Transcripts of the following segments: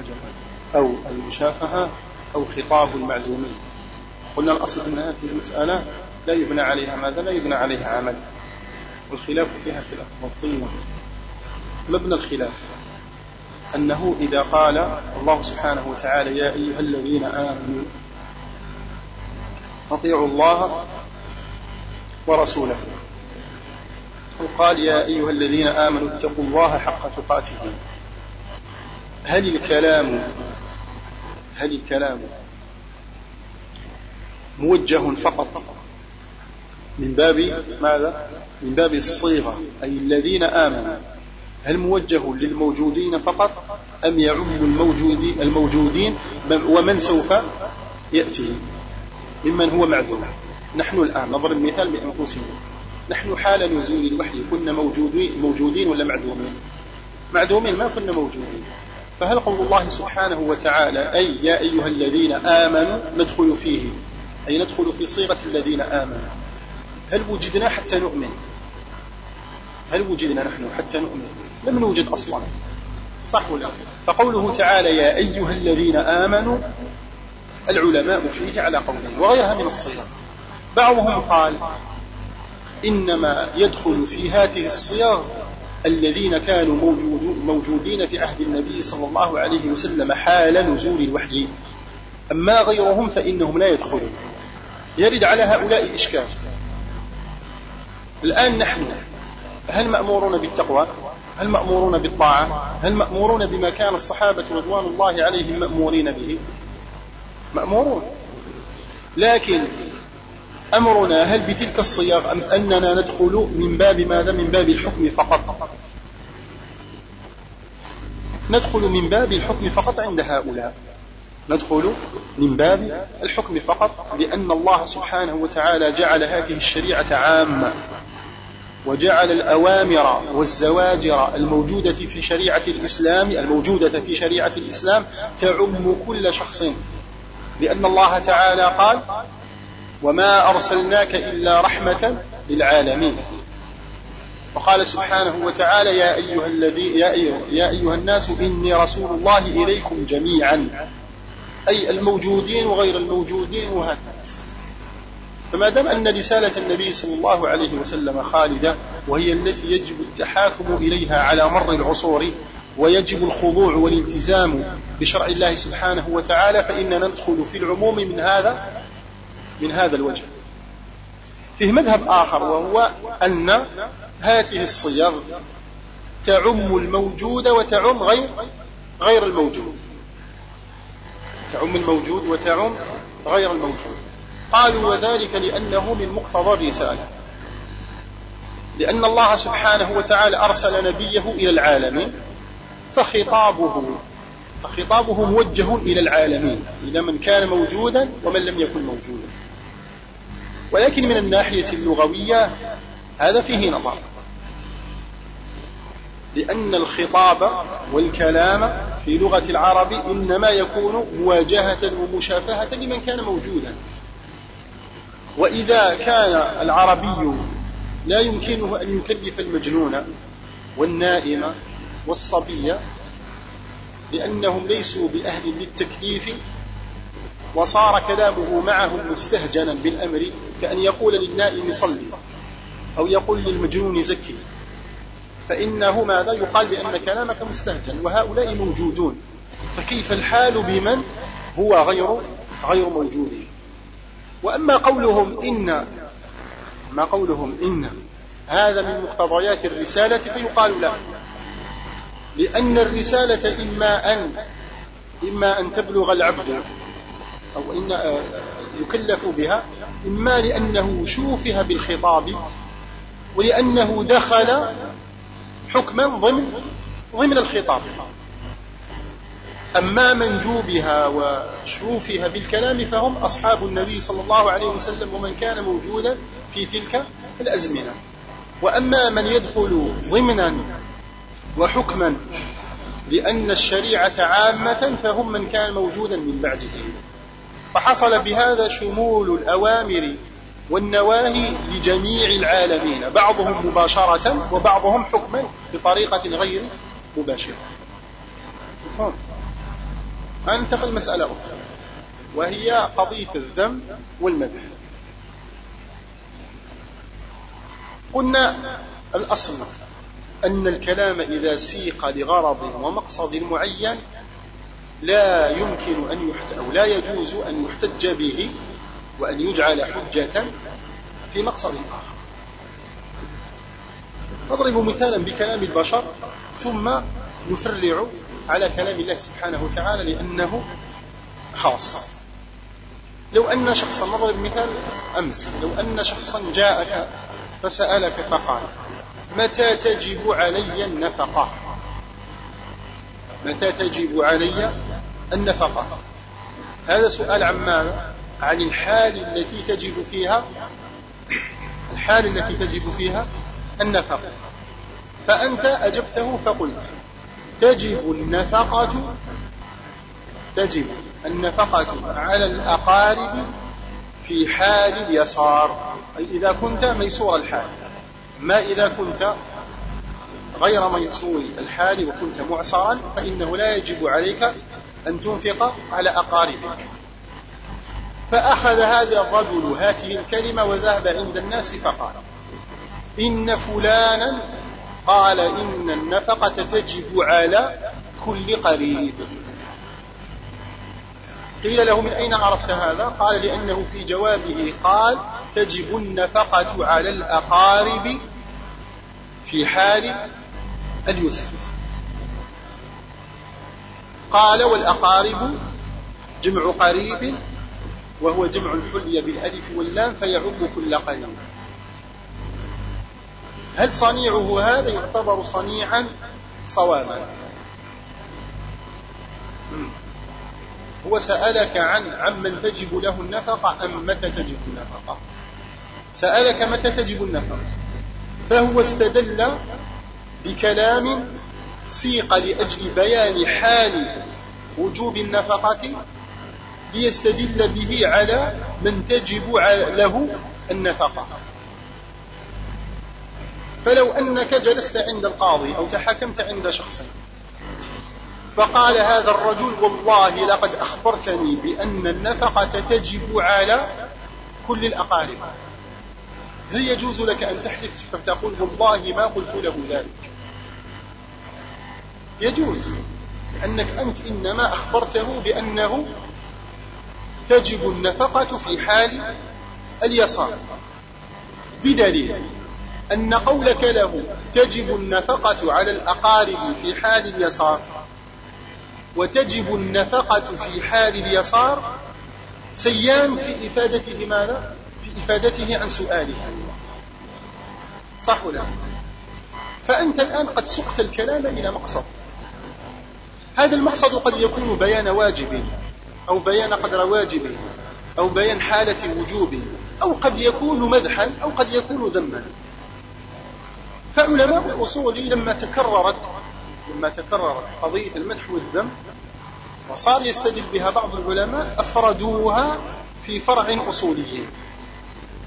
المواجهة أو المشافهة أو خطاب المعلومين. قلنا الأصل أن هذه المسألة لا يبنى عليها ماذا؟ لا يبنى عليها عمل. والخلاف فيها خلاف مفهوم مبنى الخلاف أنه إذا قال الله سبحانه وتعالى يا أيها الذين آمنوا أطيعوا الله ورسوله. وقال يا أيها الذين آمنوا اتقوا الله حق تقاته. هل الكلام هل الكلام موجه فقط من باب ماذا؟ من باب الصيغة أي الذين آمنوا. هل موجه للموجودين فقط أم يعم الموجودين, الموجودين ومن سوف يأتي؟ ممن هو معدوم. نحن الآن نضرب مثال بأنفسنا نحن حال نزول الوحي كنا موجودين, موجودين ولا معدومين؟ معدومين ما كنا موجودين. فهل قول الله سبحانه وتعالى أي يا أيها الذين آمنوا ندخل فيه؟ أي ندخل في صيغة الذين آمنوا. هل وجدنا حتى نؤمن؟ هل وجدنا نحن حتى نؤمن؟ لم نوجد أصلا. صح ولا فقوله تعالى يا أيها الذين آمنوا العلماء فيه على قولين وغيرها من الصيغ بعضهم قال إنما يدخل في هذه الصيغ الذين كانوا موجود موجودين في عهد النبي صلى الله عليه وسلم حال نزول الوحي. أما غيرهم فإنهم لا يدخلون. يرد على هؤلاء إشكال الآن نحن هل مأمورون بالتقوى؟ هل مأمورون بالطاعة؟ هل مأمورون بما كان الصحابة رضوان الله عليهم مأمورين به؟ مأمورون. لكن أمرنا هل بتلك الصياغ أم أننا ندخل من باب ماذا؟ من باب الحكم فقط. ندخل من باب الحكم فقط عند هؤلاء. ندخل من باب الحكم فقط لأن الله سبحانه وتعالى جعل هذه الشريعة عامة وجعل الأوامر والزواجر الموجودة في شريعة الإسلام الموجودة في شريعة الإسلام تعم كل شخص. لأن الله تعالى قال وما أرسلناك إلا رحمة للعالمين وقال سبحانه وتعالى يا أيها الذي يا أيها, يا أيها الناس إني رسول الله إليكم جميعا. أي الموجودين وغير الموجودين وهكذا. فما دام أن رسالة النبي صلى الله عليه وسلم خالدة وهي التي يجب التحاكم إليها على مر العصور ويجب الخضوع والالتزام بشرع الله سبحانه وتعالى فإننا ندخل في العموم من هذا من هذا الوجه. فيه مذهب آخر وهو أن هذه الصيغ تعم الموجود وتعم غير غير الموجود. تعم الموجود وتعم غير الموجود. قالوا وذلك لأنه من مقتضى الرسالة. لأن الله سبحانه وتعالى أرسل نبيه إلى العالمين فخطابه فخطابه موجه إلى العالمين إلى من كان موجودا ومن لم يكن موجودا. ولكن من الناحية اللغوية هذا فيه نظر. لأن الخطاب والكلام في لغة العرب إنما يكون مواجهة ومشافهة لمن كان موجودا. وإذا كان العربي لا يمكنه أن يكلف المجنون والنائم والصبي لأنهم ليسوا بأهل للتكليف وصار كلامه معهم مستهجنا بالأمر كأن يقول للنائم صلي أو يقول للمجنون زكي. فإنه ماذا يقال بأن كلامك مستهجن وهؤلاء موجودون. فكيف الحال بمن هو غير غير موجود؟ وأما قولهم إن ما قولهم إن هذا من مقتضيات الرسالة فيقال لا. لأن الرسالة إما أن إما أن تبلغ العبد أو إن آه، يكلف بها إما لأنه شوفها بالخطاب ولأنه دخل حكما ضمن ضمن الخطاب. أما من جوبها وشوفها بالكلام فهم أصحاب النبي صلى الله عليه وسلم ومن كان موجودا في تلك الأزمنة. وأما من يدخل ضمنا وحكما لأن الشريعة عامة فهم من كان موجودا من بعده. فحصل بهذا شمول الأوامر والنواهي لجميع العالمين بعضهم مباشرة وبعضهم حكما بطريقة غير مباشرة. مفهوم؟ أنتقل مسألة أخرى وهي قضية الذم والمدح. قلنا الأصل أن الكلام إذا سيق لغرض ومقصد معين لا يمكن أن يحت... أو لا يجوز أن يحتج به وأن يجعل حجة في مقصد آخر. نضرب مثالا بكلام البشر ثم نفرع على كلام الله سبحانه وتعالى لأنه خاص. لو أن شخصا نضرب مثال أمس لو أن شخصا جاءك فسألك فقال متى تجب علي النفقة؟ متى تجب علي النفقة. هذا سؤال عن ماذا؟ عن الحال التي تجب فيها الحال التي تجب فيها النفقة. فأنت أجبته فقلت تجب النفقة تجب النفقة على الأقارب في حال اليسار. أي إذا كنت ميسور الحال. ما إذا كنت غير ميسور الحال وكنت معسرا فإنه لا يجب عليك أن تنفق على أقاربك. فأخذ هذا الرجل هذه الكلمة وذهب عند الناس فقال إن فلانا قال إن النفقة تجب على كل قريب. قيل له من أين عرفت هذا؟ قال لأنه في جوابه قال تجب النفقة على الأقارب في حال اليسر. قال والأقارب جمع قريب وهو جمع الحلية بالألف واللام فيعم كل قريب هل صنيعه هذا يعتبر صنيعا؟ صوابا. هو سألك عن عمن تجب له النفقة أم متى تجب النفقة؟ سألك متى تجب النفقة. فهو استدل بكلام سيق لأجل بيان حال وجوب النفقة ليستدل به على من تجب له النفقة. فلو أنك جلست عند القاضي أو تحكمت عند شخص فقال هذا الرجل والله لقد أخبرتني بأن النفقة تجب على كل الأقارب. هل يجوز لك أن تحلف فتقول والله ما قلت له ذلك؟ يجوز لأنك أنت إنما أخبرته بأنه تجب النفقة في حال اليسار. بدليل أن قولك له تجب النفقة على الأقارب في حال اليسار وتجب النفقة في حال اليسار سيان في إفادته ماذا؟ في إفادته عن سؤاله صح ولا فأنت الآن قد سقت الكلام إلى مقصد. هذا المقصد قد يكون بيان واجب أو بيان قدر واجب أو بيان حالة وجوب أو قد يكون مدحا أو قد يكون ذما. فعلماء الأصول لما تكررت لما تكررت قضية المدح والذم وصار يستدل بها بعض العلماء أفردوها في فرع أصولي.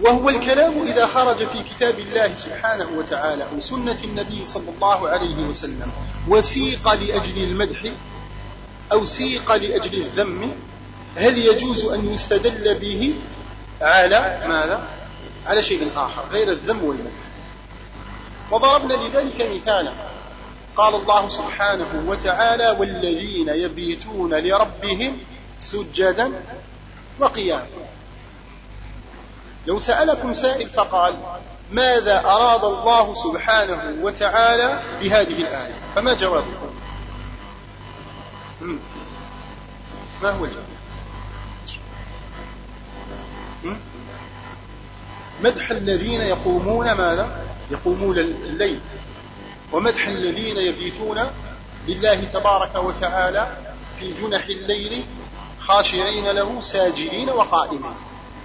وهو الكلام إذا خرج في كتاب الله سبحانه وتعالى أو سنة النبي صلى الله عليه وسلم وسيق لأجل المدح أو سيق لأجل الذم هل يجوز أن يستدل به على ماذا؟ على شيء آخر غير الذم والمدح وضربنا لذلك مثالا. قال الله سبحانه وتعالى والذين يبيتون لربهم سجدا وقياما. لو سألكم سائل فقال ماذا أراد الله سبحانه وتعالى بهذه الآية؟ فما جوابكم؟ ما هو الجواب؟ مدح الذين يقومون ماذا؟ يقومون الليل. ومدح الذين يبيتون لله تبارك وتعالى في جنح الليل خاشعين له ساجدين وقائمين.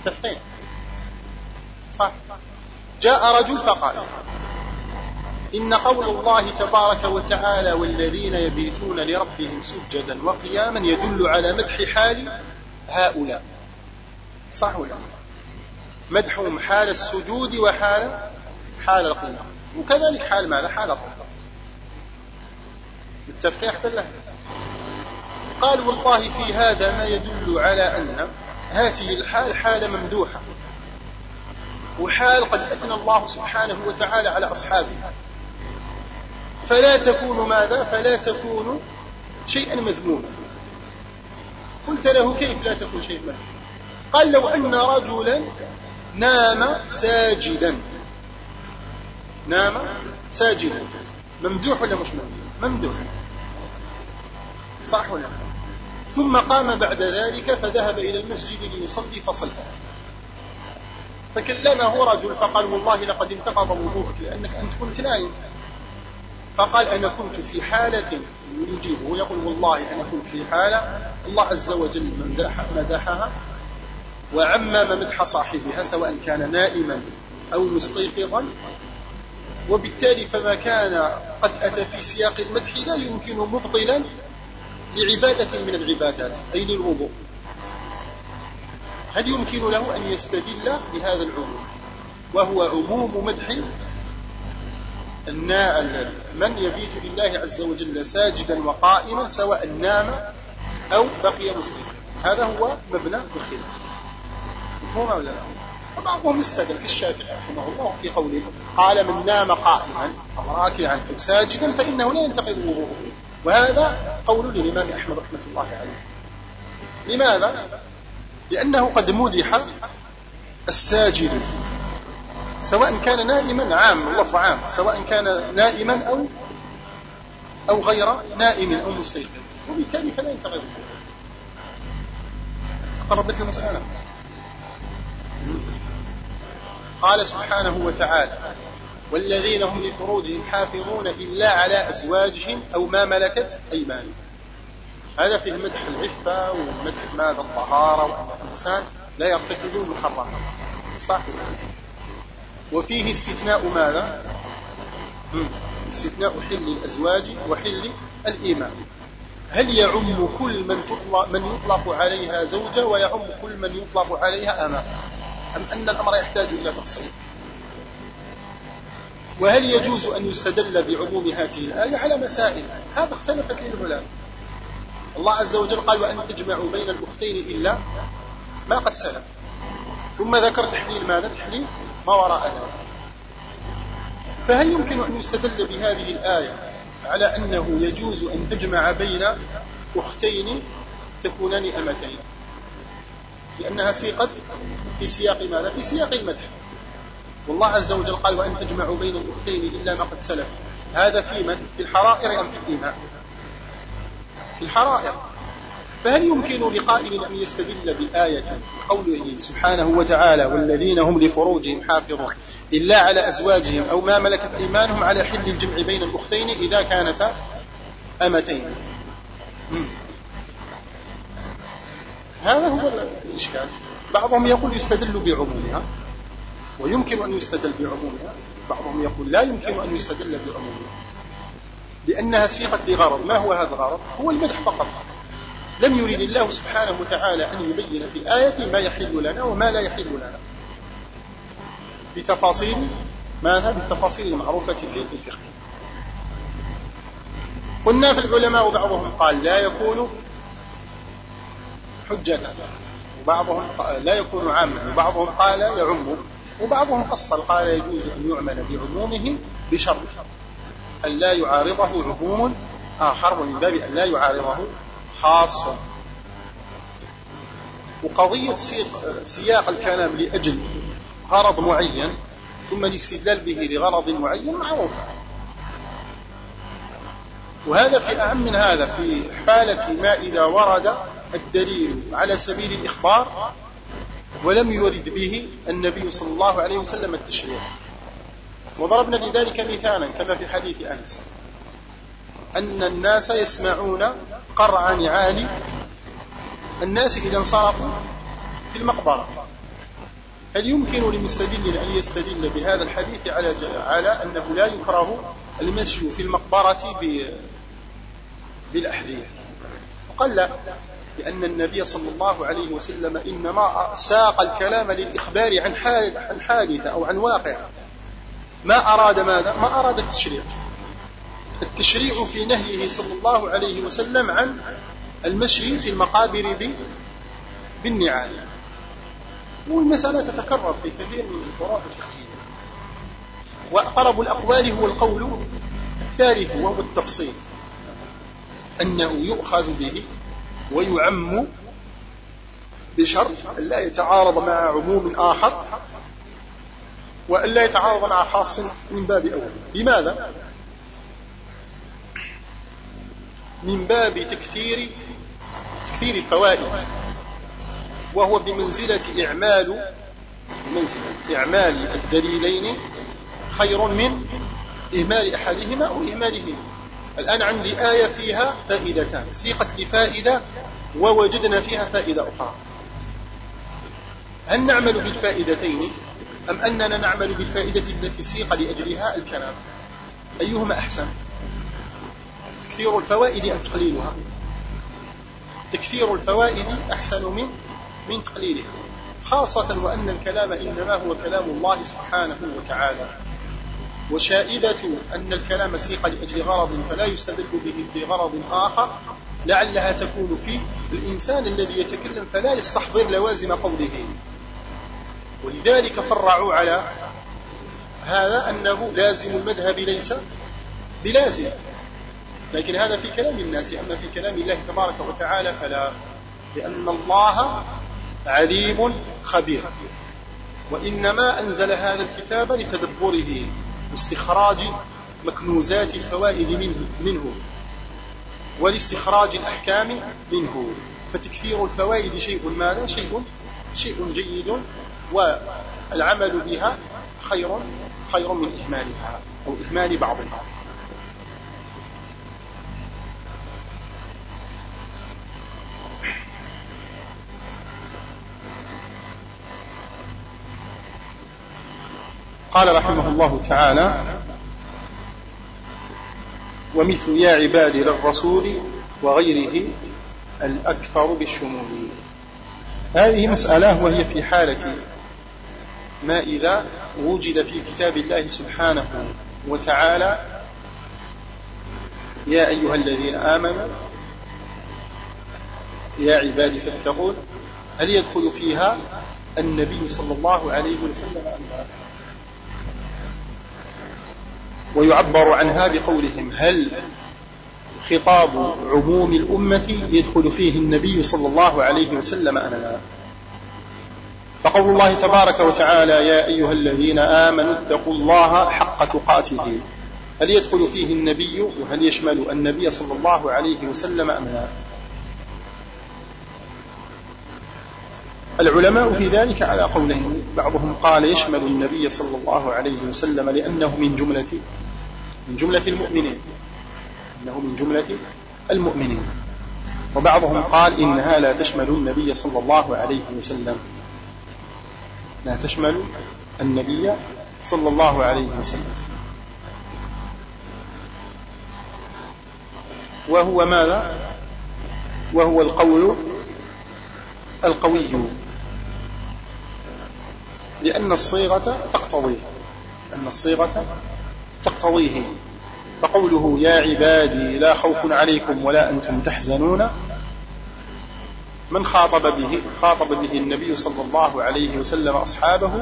صحيح صح. جاء رجل فقال إن قول الله تبارك وتعالى والذين يبيتون لربهم سجدا وقياما يدل على مدح حال هؤلاء. صح ولا مدحهم حال السجود وحال حال القيام. وكذلك حال ماذا؟ حال الركوع متفقين حتى الله قال والله في هذا ما يدل على أن هذه الحال حالة ممدوحة. وحال قد أثنى الله سبحانه وتعالى على أصحابها. فلا تكون ماذا؟ فلا تكون شيئا مذموما. قلت له كيف لا تكون شيئا مذموما؟ قال لو أن رجلا نام ساجدا. نام ساجدا. ممدوح ولا مش ممدوح؟ ممدوح. صح ولا ثم قام بعد ذلك فذهب إلى المسجد ليصلي فصلى. فكلمه رجل فقال والله لقد انتقض وضوءك لأنك أنت كنت نايم. فقال أنا كنت في حالة يجيبه يقول والله أنا كنت في حالة الله عز وجل مدحها وعمم مدح صاحبها سواء كان نائما أو مستيقظا. وبالتالي فما كان قد أتى في سياق المدح لا يمكن مبطلا لعبادة من العبادات أي للوضوء. هل يمكن له أن يستدل بهذا العموم؟ وهو عموم مدح من يبيت لله عز وجل ساجدا وقائما سواء نام أو بقي مسلما هذا هو مبنى الخلاف مفهوم ولا لا؟ وبعضهم استدل كالشافعي رحمه الله في قوله قال من نام قائما أو راكعا أو ساجدا فإنه لا ينتقض وضوءه. وهذا قول للإمام أحمد رحمة الله عليه. لماذا؟ لأنه قد مدح الساجد. سواء كان نائما عام اللفظ عام سواء كان نائما أو أو غير نائم أو مستيقظ. وبالتالي فلا يتغير. قربت المسألة. قال سبحانه وتعالى والذين هم لفروجهم حافظون إلا على أزواجهم أو ما ملكت أيمانهم. هذا فيه مدح العفة ومدح ماذا الطهارة وأن الإنسان لا يرتكب المحرمات صح؟ وفيه استثناء ماذا؟ استثناء حل الأزواج وحل الإيمان. هل يعم كل من تطلق من يطلق عليها زوجة ويعم كل من يطلق عليها أمة أم أن الأمر يحتاج إلى تفصيل؟ وهل يجوز أن يستدل بعموم هذه الآية على مسائل؟ هذا اختلفت العلماء. الله عز وجل قال وأن تجمعوا بين الأختين إلا ما قد سلف. ثم ذكر تحليل ماذا؟ تحليل ما وراء ذلك فهل يمكن أن يستدل بهذه الآية على أنه يجوز أن تجمع بين أختين تكونان أمتين؟ لأنها سيقت في سياق ماذا؟ في سياق المدح. والله عز وجل قال وأن تجمعوا بين الأختين إلا ما قد سلف. هذا في من؟ في الحرائر أم في الإيمان؟ في الحرائر. فهل يمكن لقائل أن يستدل بآية قوله سبحانه وتعالى والذين هم لفروجهم حافظون إلا على أزواجهم أو ما ملكت أيمانهم على حل الجمع بين الأختين إذا كانتا أمتين؟ هذا هو الإشكال. بعضهم يقول يستدل بعمومها ويمكن أن يستدل بعمومها. بعضهم يقول لا يمكن أن يستدل بعمومها لأنها صيغة لغرض ما هو هذا الغرض؟ هو المدح فقط. لم يريد الله سبحانه وتعالى أن يبين في الآية ما يحل لنا وما لا يحل لنا. بتفاصيل ماذا؟ بالتفاصيل المعروفة في الفقه. قلنا في العلماء بعضهم قال لا يكون حجة. وبعضهم لا يكون عاما. وبعضهم قال يعم. وبعضهم فصل قال يجوز أن يعمل بعمومه بشرط أن لا يعارضه عموم آخر ومن باب أن لا يعارضه خاص. وقضية سياق الكلام لأجل غرض معين ثم الاستدلال به لغرض معين معروفة وهذا في أعم من هذا في حالة ما إذا ورد الدليل على سبيل الإخبار ولم يرد به النبي صلى الله عليه وسلم التشريع. وضربنا لذلك مثالا كما في حديث أنس. أن الناس يسمعون قرع نعال الناس إذا انصرفوا في المقبرة. هل يمكن لمستدل أن يستدل بهذا الحديث على على أنه لا يكره المشي في المقبرة بالأحذية؟ قال لا لأن النبي صلى الله عليه وسلم إنما ساق الكلام للإخبار عن عن حادثة أو عن واقع. ما أراد ماذا؟ ما أراد التشريع. التشريع في نهيه صلى الله عليه وسلم عن المشي في المقابر بالنعال. والمسألة تتكرر في كثير من الفروع الفقهية وأقرب الأقوال هو القول الثالث وهو التفصيل. أنه يؤخذ به ويعم بشرط أن لا يتعارض مع عموم آخر وأن لا يتعارض مع خاص من باب أول. لماذا؟ من باب تكثير تكثير الفوائد وهو بمنزلة إعمال بمنزلة إعمال الدليلين خير من إهمال أحدهما أو إهمالهما. الآن عندي آية فيها فائدتان. سيقت لفائدة ووجدنا فيها فائدة أخرى. هل نعمل بالفائدتين أم أننا نعمل بالفائدة التي سيق لأجلها الكلام؟ أيهما أحسن؟ تكثير الفوائد أم تقليلها تكثير الفوائد أحسن من من تقليلها خاصة وأن الكلام إنما هو كلام الله سبحانه وتعالى. وشائبة أن الكلام سيق لأجل غرض فلا يستدل به بغرض آخر لعلها تكون في الإنسان الذي يتكلم فلا يستحضر لوازم قوله. ولذلك فرعوا على هذا أنه لازم المذهب ليس بلازم. لكن هذا في كلام الناس أما في كلام الله تبارك وتعالى فلا لأن الله عليم خبير. وإنما أنزل هذا الكتاب لتدبره واستخراج مكنوزات الفوائد منه, منه ولاستخراج الأحكام منه. فتكثير الفوائد شيء ماذا؟ شيء شيء جيد والعمل بها خير خير من إهمالها أو إهمال بعضها. قال رحمه الله تعالى ومثل يا عبادي للرسول وغيره الأكثر بالشمول. هذه مسألة وهي في حالة ما إذا وجد في كتاب الله سبحانه وتعالى يا أيها الذين آمنوا يا عبادي فاتقون هل يدخل فيها النبي صلى الله عليه وسلم؟ أم لا ويعبر عنها بقولهم هل خطاب عموم الأمة يدخل فيه النبي صلى الله عليه وسلم أم لا؟ فقول الله تبارك وتعالى يا أيها الذين آمنوا اتقوا الله حق تقاته. هل يدخل فيه النبي وهل يشمل النبي صلى الله عليه وسلم أم لا؟ العلماء في ذلك على قولين بعضهم قال يشمل النبي صلى الله عليه وسلم لأنه من جملة من جملة المؤمنين. إنه من جملة المؤمنين. وبعضهم قال إنها لا تشمل النبي صلى الله عليه وسلم. لا تشمل النبي صلى الله عليه وسلم. وهو ماذا؟ وهو القول القوي. لأن الصيغة تقتضيه أن الصيغة تقتضيه. فقوله يا عبادي لا خوف عليكم ولا أنتم تحزنون من خاطب به خاطب به النبي صلى الله عليه وسلم أصحابه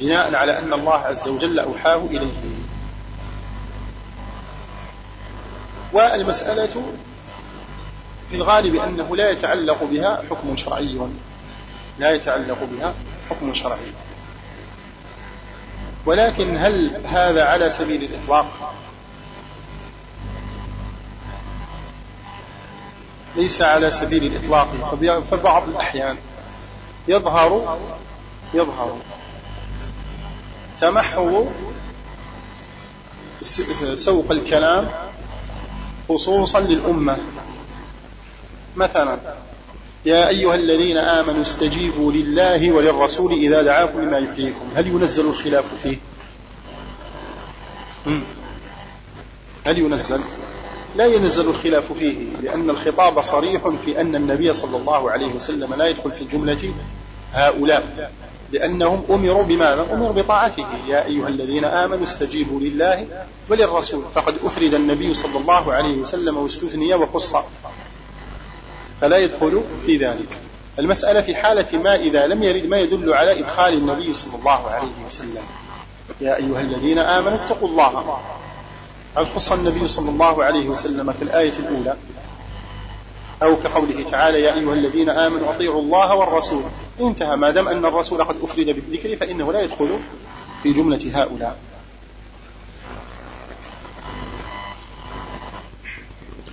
بناء على أن الله عز وجل أوحاه إليه. والمسألة في الغالب أنه لا يتعلق بها حكم شرعي. لا يتعلق بها حكم شرعي. ولكن هل هذا على سبيل الإطلاق؟ ليس على سبيل الإطلاق. فبعض الأحيان يظهر يظهر تمحو سوق الكلام خصوصا للأمة. مثلا يا أيها الذين آمنوا استجيبوا لله وللرسول إذا دعاكم لما يحييكم. هل ينزل الخلاف فيه؟ هل ينزل؟ لا ينزل الخلاف فيه لأن الخطاب صريح في أن النبي صلى الله عليه وسلم لا يدخل في جملة هؤلاء لأنهم أمروا بماذا؟ أمروا بطاعته. يا أيها الذين آمنوا استجيبوا لله وللرسول. فقد أفرد النبي صلى الله عليه وسلم واستثني وخص فلا يدخل في ذلك. المسألة في حالة ما إذا لم يرد ما يدل على إدخال النبي صلى الله عليه وسلم. يا أيها الذين آمنوا اتقوا الله. هل خص النبي صلى الله عليه وسلم في الآية الأولى. أو كقوله تعالى يا أيها الذين آمنوا أطيعوا الله والرسول. انتهى. ما دام أن الرسول قد أفرد بالذكر فإنه لا يدخل في جملة هؤلاء.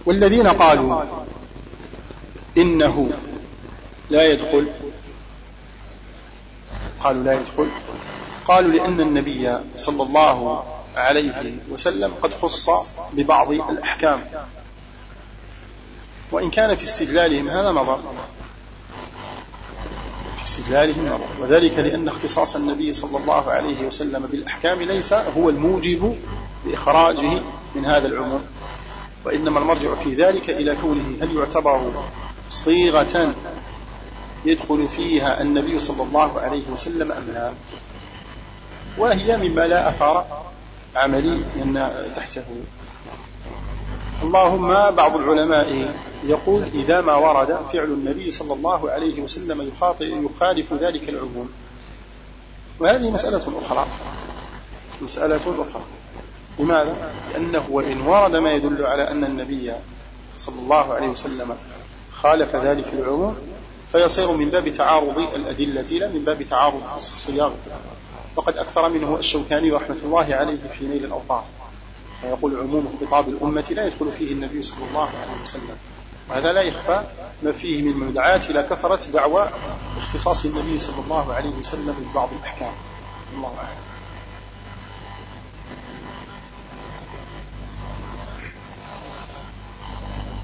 والذين قالوا إنه لا يدخل. قالوا لا يدخل. قالوا لأن النبي صلى الله عليه وسلم قد خص ببعض الأحكام. وإن كان في استدلالهم هذا نظر في استدلالهم نظر وذلك لأن اختصاص النبي صلى الله عليه وسلم بالأحكام ليس هو الموجب لإخراجه من هذا العموم. وإنما المرجع في ذلك إلى كونه هل يعتبر صيغة يدخل فيها النبي صلى الله عليه وسلم أم لا؟ وهي مما لا أثر عملي تحته. اللهم بعض العلماء يقول إذا ما ورد فعل النبي صلى الله عليه وسلم يخالف ذلك العموم. وهذه مسألة أخرى. مسألة أخرى. لماذا؟ لأنه وإن ورد ما يدل على أن النبي صلى الله عليه وسلم خالف ذلك العموم فيصير من باب تعارض الأدلة لا من باب تعارض الصياغ وقد أكثر منه الشوكاني رحمة الله عليه في نيل الأوطار فيقول عموم خطاب الأمة لا يدخل فيه النبي صلى الله عليه وسلم. وهذا لا يخفى ما فيه من مدعاة إلى كثرة دعوى اختصاص النبي صلى الله عليه وسلم ببعض الأحكام. الله أعلم.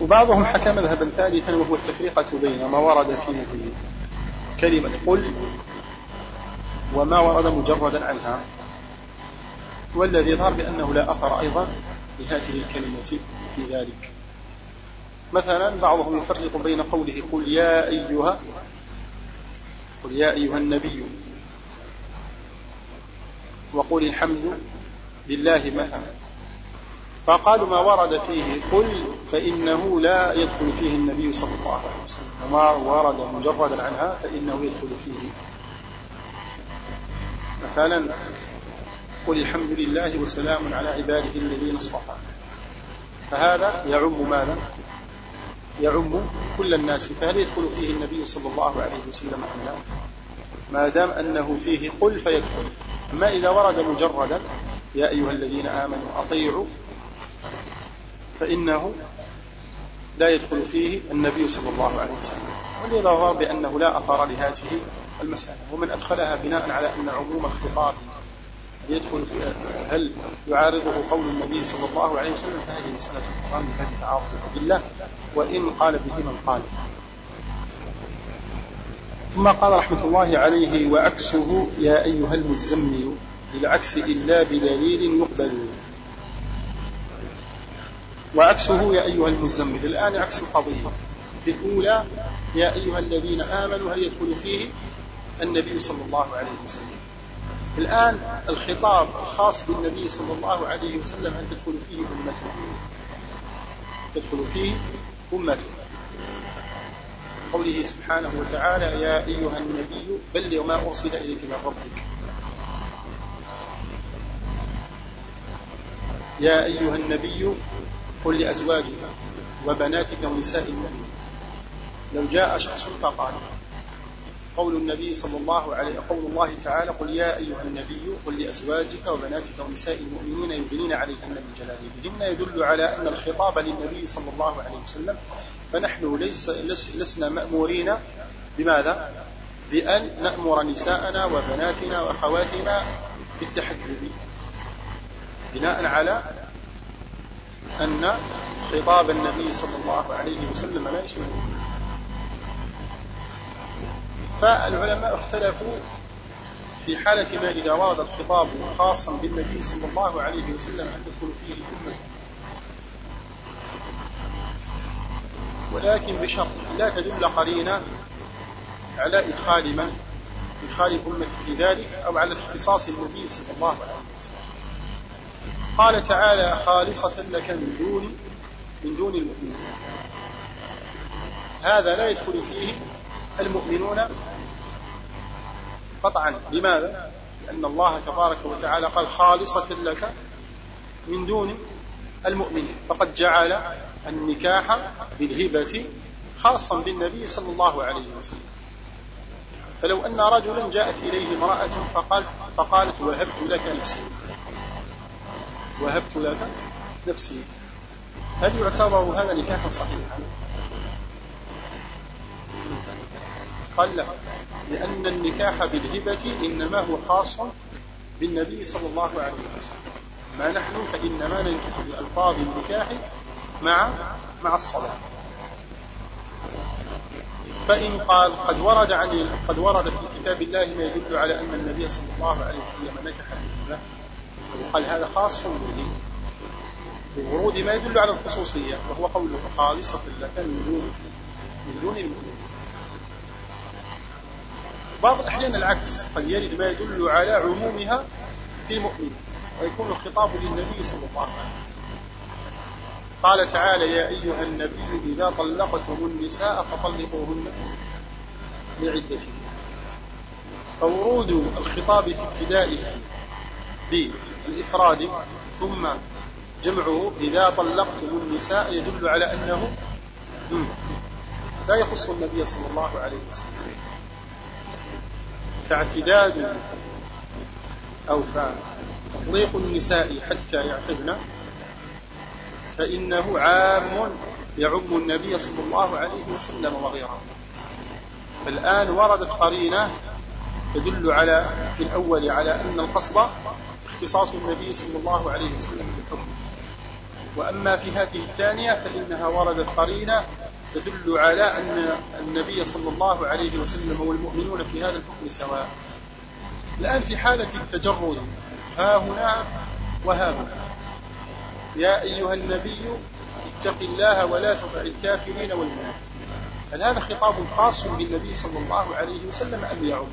وبعضهم حكى مذهبا ثالثا وهو التفرقة بين ما ورد فيه كلمة قل وما ورد مجردا عنها. والذي ظهر بأنه لا أثر أيضا لهذه الكلمة في ذلك. مثلا بعضهم يفرق بين قوله قل يا أيها قل يا أيها النبي وقل الحمد لله مثلا فقالوا ما ورد فيه قل فإنه لا يدخل فيه النبي صلى الله عليه وسلم. وما ورد مجردا عنها فإنه يدخل فيه. مثلا قل الحمد لله وسلام على عباده الذين اصطفى. فهذا يعم ماذا؟ يعم كل الناس. فهل يدخل فيه النبي صلى الله عليه وسلم أم لا؟ ما دام أنه فيه قل فيدخل. أما إذا ورد مجردا يا أيها الذين آمنوا أطيعوا فإنه لا يدخل فيه النبي صلى الله عليه وسلم. ولذا بأنه لا أثر لهذه المسألة ومن أدخلها بناء على أن عموم الخطاب يدخل في هل يعارضه قول النبي صلى الله عليه وسلم؟ فهذه مسألة القرآن من هذه تعارض بالله وإن قال به من قال. ثم قال رحمة الله عليه وعكسه يا أيها المزمل بالعكس إلا بدليل يقبل. وعكسه يا أيها المزمل. الآن عكس القضية. الأولى يا أيها الذين آمنوا هل يدخل فيه النبي صلى الله عليه وسلم؟ الآن الخطاب الخاص بالنبي صلى الله عليه وسلم هل تدخل فيه أمته؟ تدخل فيه أمته. قوله سبحانه وتعالى يا أيها النبي بلغ ما أرسل إليك من ربك. يا أيها النبي قل لأزواجك وبناتك ونساء المؤمنين لو جاء شخص فقال قول النبي صلى الله عليه قول الله تعالى قل يا أيها النبي قل لأزواجك وبناتك ونساء المؤمنين يدنين عليهن من جلابيبهن يدل على أن الخطاب للنبي صلى الله عليه وسلم فنحن ليس لسنا مأمورين بماذا؟ بأن نأمر نساءنا وبناتنا وأخواتنا بالتحجب بناء على أن خطاب النبي صلى الله عليه وسلم لا يشمل فالعلماء اختلفوا في حالة ما إذا ورد الخطاب خاصا بالنبي صلى الله عليه وسلم أن تدخل فيه الأمة ولكن بشرط لا تدل قرينة على إدخال من؟ إدخال الأمة في ذلك أو على اختصاص النبي صلى الله عليه وسلم قال تعالى خالصة لك من دون من دون المؤمنين. هذا لا يدخل فيه المؤمنون قطعا. لماذا؟ لأن الله تبارك وتعالى قال خالصة لك من دون المؤمنين. فقد جعل النكاح بالهبة خاصا بالنبي صلى الله عليه وسلم. فلو أن رجلا جاءت إليه امرأة فقالت, فقالت وهبت لك نفسي وهبت لك نفسي. هل يعتبر هذا نكاحا صحيحا؟ قال لا لأن النكاح بالهبة إنما هو خاص بالنبي صلى الله عليه وسلم. ما نحن فإنما ننكح بألفاظ النكاح مع مع الصلاة. فإن قال قد ورد عن قد ورد في كتاب الله ما يدل على أن النبي صلى الله عليه وسلم نكح بالهبة. وقال هذا خاص به بورود ما يدل على الخصوصية وهو قوله خالصة لك من دون من دون بعض الأحيان العكس قد يرد ما يدل على عمومها في المؤمن ويكون الخطاب للنبي صلى الله عليه وسلم. قال تعالى يا أيها النبي إذا طلقتم النساء فطلقوهن لعدتهن. فورود الخطاب في ابتدائه بالإفراد ثم جمعه إذا طلقتم النساء يدل على أنه لا يخص النبي صلى الله عليه وسلم. فاعتداد أو فتطليق النساء حتى يعتدن فإنه عام يعم النبي صلى الله عليه وسلم وغيره. فالآن وردت قرينة تدل على في الأول على أن القصد اختصاص النبي صلى الله عليه وسلم بالحكم. وأما في هذه الثانية فإنها وردت قرينة تدل على أن النبي صلى الله عليه وسلم والمؤمنون في هذا الحكم سواء. الآن في حالة التجرد. ها هنا وها هنا. يا أيها النبي اتق الله ولا تطع الكافرين والمنافقين هل هذا خطاب خاص بالنبي صلى الله عليه وسلم أم يعم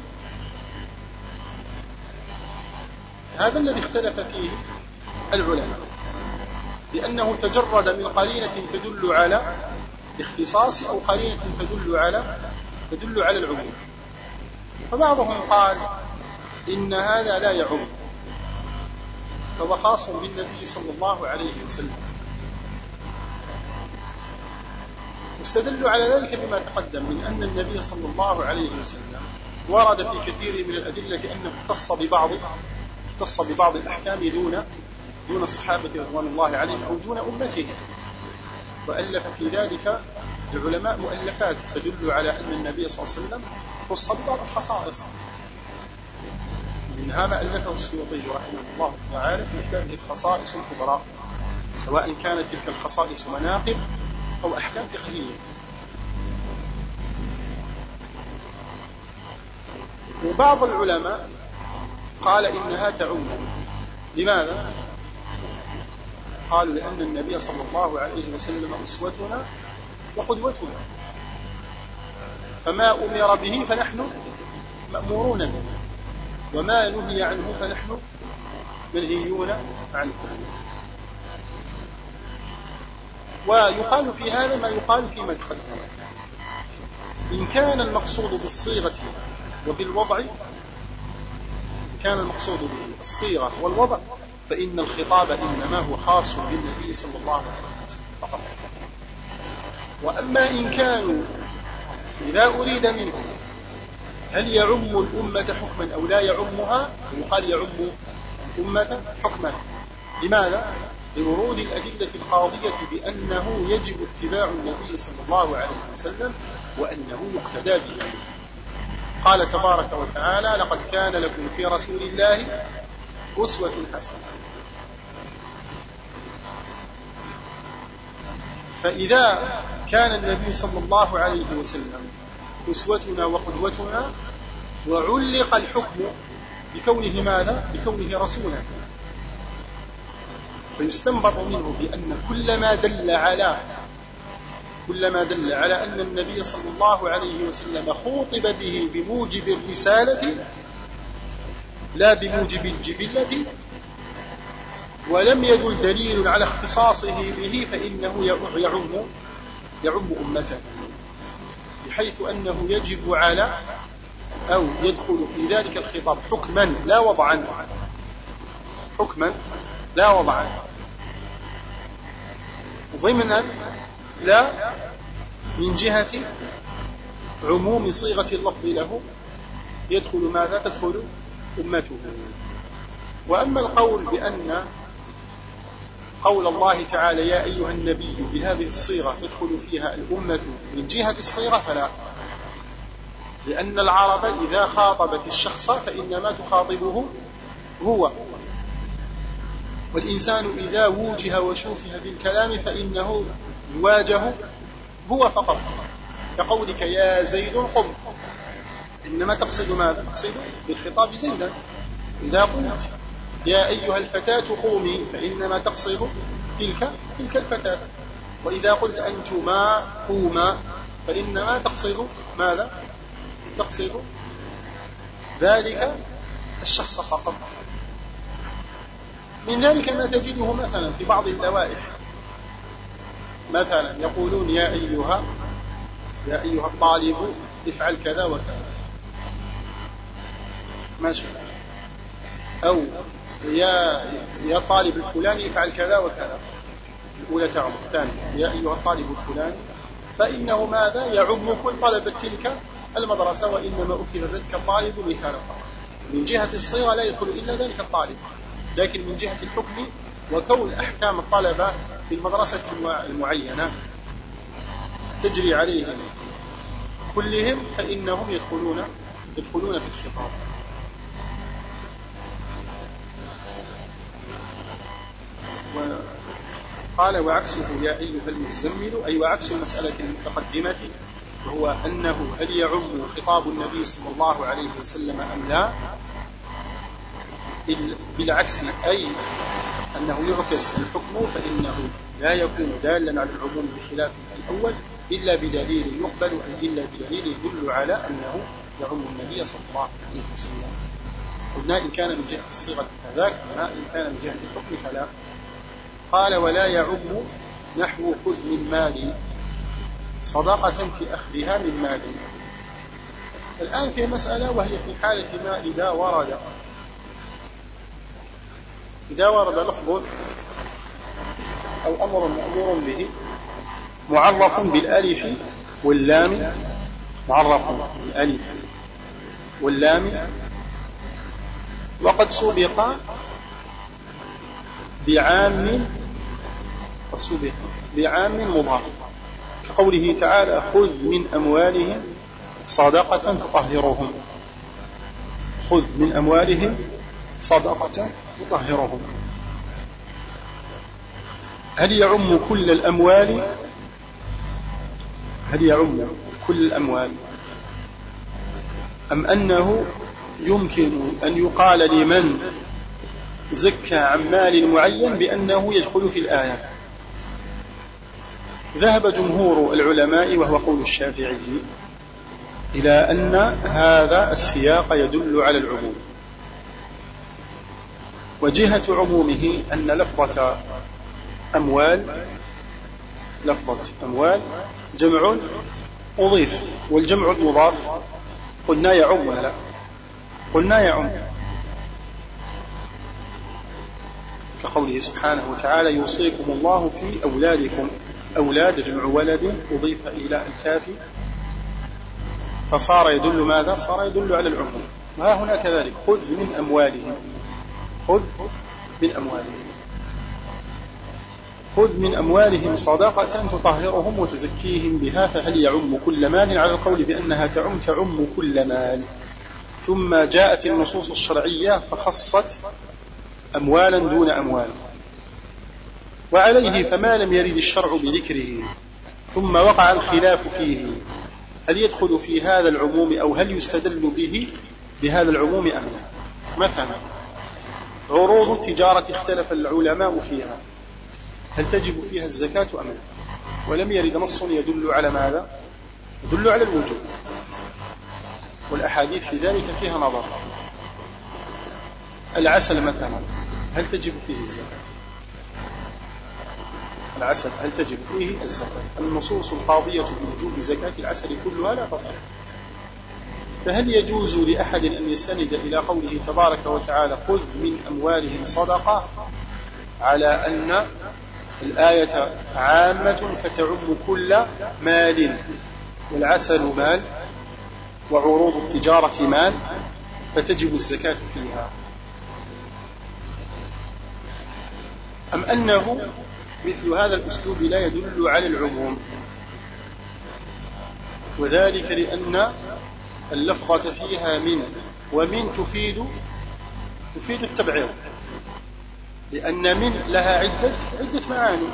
هذا الذي اختلف فيه العلماء لأنه تجرد من قرينة تدل على اختصاص أو قرينة تدل على تدل على العموم. فبعضهم قال إن هذا لا يعم. فهو خاص بالنبي صلى الله عليه وسلم. واستدلوا على ذلك بما تقدم من أن النبي صلى الله عليه وسلم ورد في كثير من الأدلة أنه اختص ببعض اختص ببعض الأحكام دون دون الصحابة رضوان الله عليهم أو دون أمته وألف في ذلك العلماء مؤلفات تدل على أن النبي صلى الله عليه وسلم خص ببعض الخصائص. منها ما ألفه السيوطي رحمه الله تعالى في كتابه الخصائص الكبرى سواء كانت تلك الخصائص مناقب أو أحكام فقهية وبعض العلماء قال إنها تعم. لماذا؟ قالوا لأن النبي صلى الله عليه وسلم أسوتنا وقدوتنا. فما أمر به فنحن مأمورون به. وما نهي عنه فنحن منهيون عنه. ويقال في هذا ما يقال فيما تقدم إن كان المقصود بالصيغة وبالوضع كان المقصود بالصيغة والوضع فإن الخطاب إنما هو خاص بالنبي صلى الله عليه وسلم فقط. وأما إن كانوا إذا أريد منهم هل يعم الأمة حكما أو لا يعمها يقال يعم الأمة حكما. لماذا؟ لورود الأدلة القاضية بأنه يجب اتباع النبي صلى الله عليه وسلم وأنه يقتدى به قال تبارك وتعالى لقد كان لكم في رسول الله أسوة حسنة فإذا كان النبي صلى الله عليه وسلم أسوتنا وقدوتنا وعلق الحكم بكونه ماذا؟ بكونه رسولا فيستنبط منه بأن كل ما دل على كل ما دل على أن النبي صلى الله عليه وسلم خوطب به بموجب الرسالة لا بموجب الجبلة ولم يدل دليل على اختصاصه به فإنه يعم يعم أمته بحيث أنه يجب على أو يدخل في ذلك الخطاب حكما لا وضعا حكما لا وضعا. ضمنا لا من جهة عموم صيغة اللفظ له يدخل ماذا؟ تدخل أمته. وأما القول بأن قول الله تعالى يا أيها النبي بهذه الصيغة تدخل فيها الأمة من جهة الصيغة فلا. لأن العرب إذا خاطبت الشخص فإنما تخاطبه هو. والإنسان إذا وجه وشوفه بالكلام فإنه يواجه هو فقط. كقولك يا زيد قم. إنما تقصد ماذا؟ تقصد بالخطاب زيدا. إذا قلت يا أيها الفتاة قومي فإنما تقصد تلك تلك الفتاة. وإذا قلت أنتما قوما فإنما تقصد ماذا؟ تقصد ذلك الشخص فقط. من ذلك ما تجده مثلا في بعض اللوائح. مثلا يقولون يا أيها يا أيها الطالب افعل كذا وكذا. ماشي. أو يا يا طالب الفلاني افعل كذا وكذا. الأولى تعم الثانية يا أيها الطالب الفلاني فإنه ماذا؟ يعم كل طلبة تلك المدرسة وإنما أخذ ذلك الطالب مثالا من جهة الصيغة لا يدخل إلا ذلك الطالب. لكن من جهة الحكم وكون أحكام الطلبة في المدرسة المعينة تجري عليهم كلهم فإنهم يدخلون يدخلون في الخطاب. قال وعكسه يا أيها المزمل أي وعكس المسألة المتقدمة وهو أنه هل يعم خطاب النبي صلى الله عليه وسلم أم لا؟ بالعكس أي أنه يعكس الحكم فإنه لا يكون دالا على العموم بخلاف الأول إلا بدليل يقبل إلا بدليل يدل على أنه يعم النبي صلى الله عليه وسلم. قلنا إن كان من جهة الصيغة كذاك إن كان من جهة الحكم فلا. قال ولا يعم نحو خذ من مالي صدقة في أخذها من مالي الآن في مسألة وهي في حالة ما إذا ورد. إذا ورد لفظ أو أمر مأمور به معرف بالألف واللام معرف بالألف واللام. وقد سبق بعام قد سبق بعام مضاف. كقوله تعالى خذ من أموالهم صدقة تطهرهم. خذ من أموالهم صدقة تطهرهم هل يعم كل الأموال؟ هل يعم كل الأموال؟ أم أنه يمكن أن يقال لمن زكى عن مال معين بأنه يدخل في الآية؟ ذهب جمهور العلماء وهو قول الشافعي إلى أن هذا السياق يدل على العموم. وجهة عمومه أن لفظة أموال لفظة أموال جمع أضيف والجمع المضاف قلنا يعم ولا لا؟ قلنا يعم. كقوله سبحانه وتعالى يوصيكم الله في أولادكم. أولاد جمع ولد أضيف إلى الكافي فصار يدل ماذا؟ صار يدل على العموم. وها هنا كذلك؟ خذ من أموالهم. خذ من أموالهم. خذ من أموالهم صدقة تطهرهم وتزكيهم بها فهل يعم كل مال؟ على القول بأنها تعم تعم كل مال. ثم جاءت النصوص الشرعية فخصت أموالا دون أموال. وعليه فما لم يرد الشرع بذكره. ثم وقع الخلاف فيه. هل يدخل في هذا العموم أو هل يستدل به بهذا العموم أم لا؟ مثلا عروض التجارة اختلف العلماء فيها. هل تجب فيها الزكاة أم لا؟ ولم يرد نص يدل على ماذا؟ يدل على الوجوب. والأحاديث في ذلك فيها نظر. العسل مثلا هل تجب فيه الزكاة؟ العسل هل تجب فيه الزكاة؟ النصوص القاضية بوجوب زكاة العسل كلها لا تصح. فهل يجوز لأحد أن يستند إلى قوله تبارك وتعالى خذ من أموالهم صدقة على أن الآية عامة فتعم كل مال والعسل مال وعروض التجارة مال فتجب الزكاة فيها؟ أم أنه مثل هذا الأسلوب لا يدل على العموم؟ وذلك لأن اللفظة فيها من ومن تفيد تفيد التبعيض. لأن من لها عدة عدة معاني.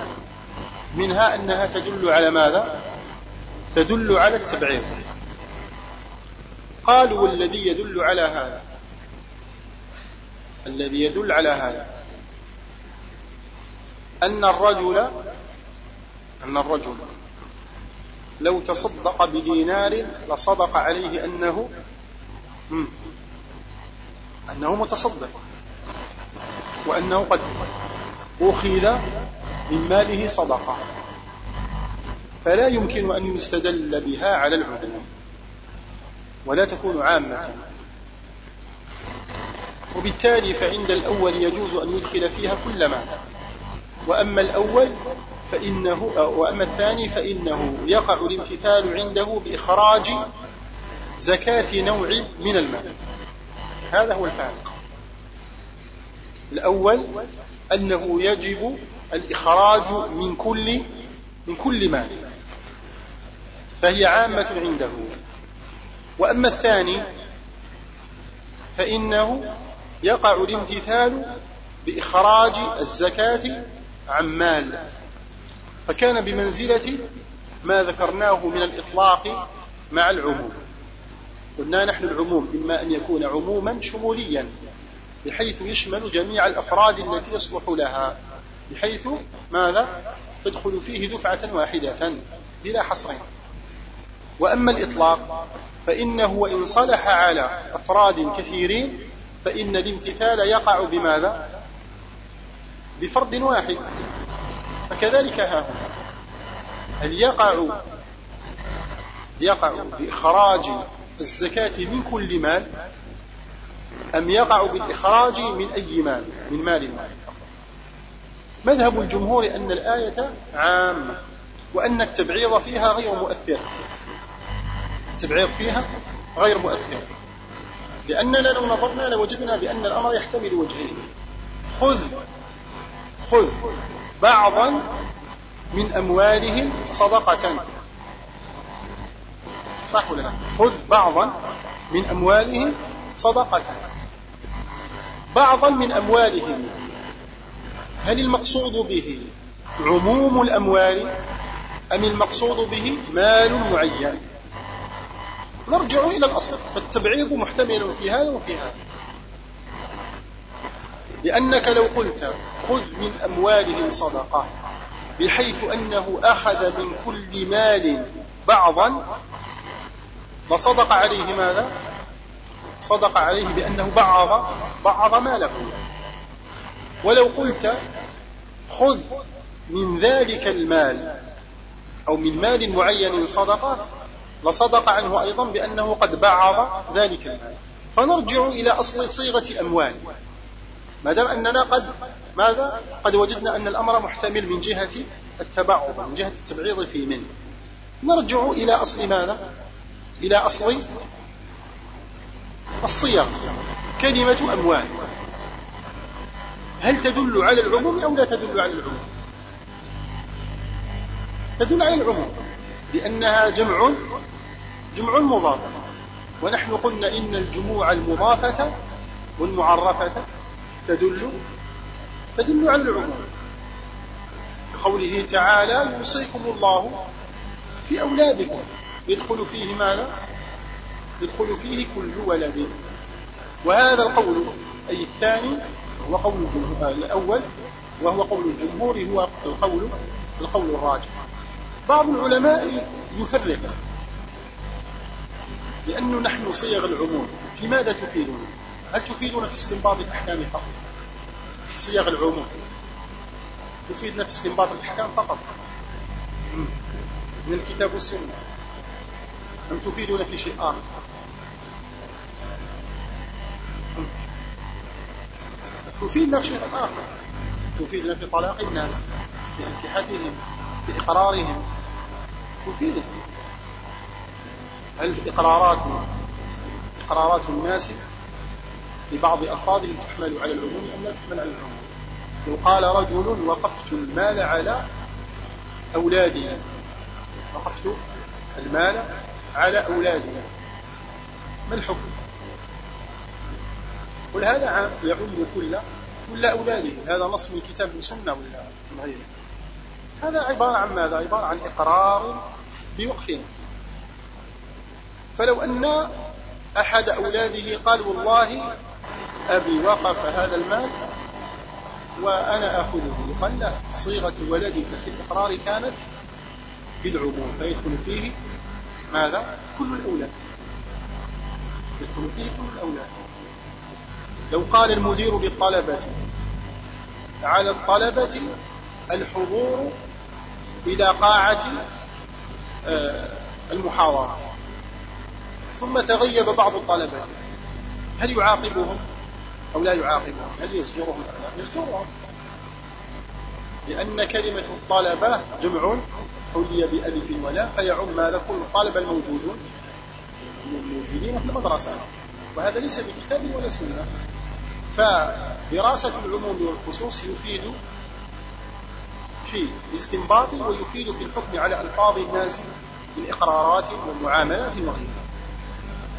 منها أنها تدل على ماذا؟ تدل على التبعيض. قالوا والذي يدل على هذا. الذي يدل على هذا. أن الرجل أن الرجل لو تصدق بدينار لصدق عليه أنه أنه متصدق. وأنه قد أخذ من ماله صدقة. فلا يمكن أن يستدل بها على العموم ولا تكون عامة. وبالتالي فعند الأول يجوز أن يدخل فيها كل ما. وأما الأول فإنه وأما الثاني فإنه يقع الامتثال عنده بإخراج زكاة نوع من المال. هذا هو الفارق. الأول أنه يجب الإخراج من كل من كل مال فهي عامة عنده. وأما الثاني فإنه يقع الامتثال بإخراج الزكاة عن مال. فكان بمنزلة ما ذكرناه من الإطلاق مع العموم. قلنا نحن العموم إما أن يكون عموما شموليا بحيث يشمل جميع الأفراد التي يصلح لها بحيث ماذا؟ تدخل فيه دفعة واحدة بلا حصرين. وأما الإطلاق فإنه وإن صلح على أفراد كثيرين فإن الامتثال يقع بماذا؟ بفرد واحد. فكذلك ها هنا. هل يقع يقع بإخراج الزكاة من كل مال؟ أم يقع بالإخراج من أي مال؟ من مال المال مذهب الجمهور أن الآية عامة وأن التبعيض فيها غير مؤثر. التبعيض فيها غير مؤثر. لأننا لو نظرنا لوجدنا بأن الأمر يحتمل وجهين. خذ خذ. بعضا من أموالهم صدقة. صح ولا لا؟ خذ بعضا من أموالهم صدقة. بعضا من أموالهم. هل المقصود به عموم الأموال أم المقصود به مال معين؟ نرجع إلى الأصل فالتبعيض محتمل في هذا وفي هذا. لأنك لو قلت خذ من أموالهم صدقة بحيث أنه أخذ من كل مال بعضا فصدق عليه ماذا؟ صدق عليه بأنه بعض بعض ماله. ولو قلت خذ من ذلك المال أو من مال معين صدقة لصدق عنه أيضا بأنه قد بعض ذلك المال. فنرجع إلى أصل صيغة أموال. ما دام أننا قد ماذا؟ قد وجدنا أن الأمر محتمل من جهة التبعض من جهة التبعيض في منه. نرجع إلى أصل ماذا؟ إلى أصل الصيغ كلمة أموال. هل تدل على العموم أو لا تدل على العموم؟ تدل على العموم لأنها جمع جمع مضاف. ونحن قلنا إن الجموع المضافة والمعرفة تدل تدل على العموم. قوله تعالى يوصيكم الله في أولادكم. يدخل فيه ماذا؟ يدخل فيه كل ولد. وهذا القول أي الثاني هو قول الجمهور الأول وهو قول الجمهور هو القول القول الراجح. بعض العلماء يفرق لأنه نحن صيغ العموم. في ماذا تفيدون؟ هل تفيدون في استنباط الأحكام فقط؟ صيغ العموم. تفيدنا في استنباط الأحكام فقط. من الكتاب والسنة. أم تفيدنا في شيء آخر؟ تفيدنا في شيء آخر. تفيدنا في طلاق الناس في انكحتهم في إقرارهم. تفيدنا هل إقرارات إقرارات الناس لبعض أفرادهم تحمل على العموم أم لا تحمل على العموم. لو قال رجل وقفت المال على أولادي. وقفت المال على أولادي. ما الحكم؟ قل هذا عام يعم كل كل أولاده. هذا نص من كتاب سنة ولا غيره هذا عبارة عن ماذا؟ عبارة عن إقرار بوقفهم فلو أن أحد أولاده قال والله أبي وقف هذا المال وأنا آخذه. قال لا صيغة ولدي في الإقرار كانت بالعموم فيدخل فيه ماذا؟ كل الأولاد. يدخل فيه كل الأولاد. لو قال المدير بالطلبة على الطلبة الحضور إلى قاعة آه، المحاضرة ثم تغيب بعض الطلبة. هل يعاقبهم؟ أو لا يعاقبهم. هل يزجرهم؟ يزجرهم. لأن كلمة الطلبة جمع حلي بألف ولا فيعم ماذا كل الطلبة الموجودون. الموجودين في المدرسة. وهذا ليس بكتاب ولا سنة. فدراسة العموم والخصوص يفيد في الاستنباط ويفيد في الحكم على ألفاظ الناس بالإقرارات والمعاملات وغيرها.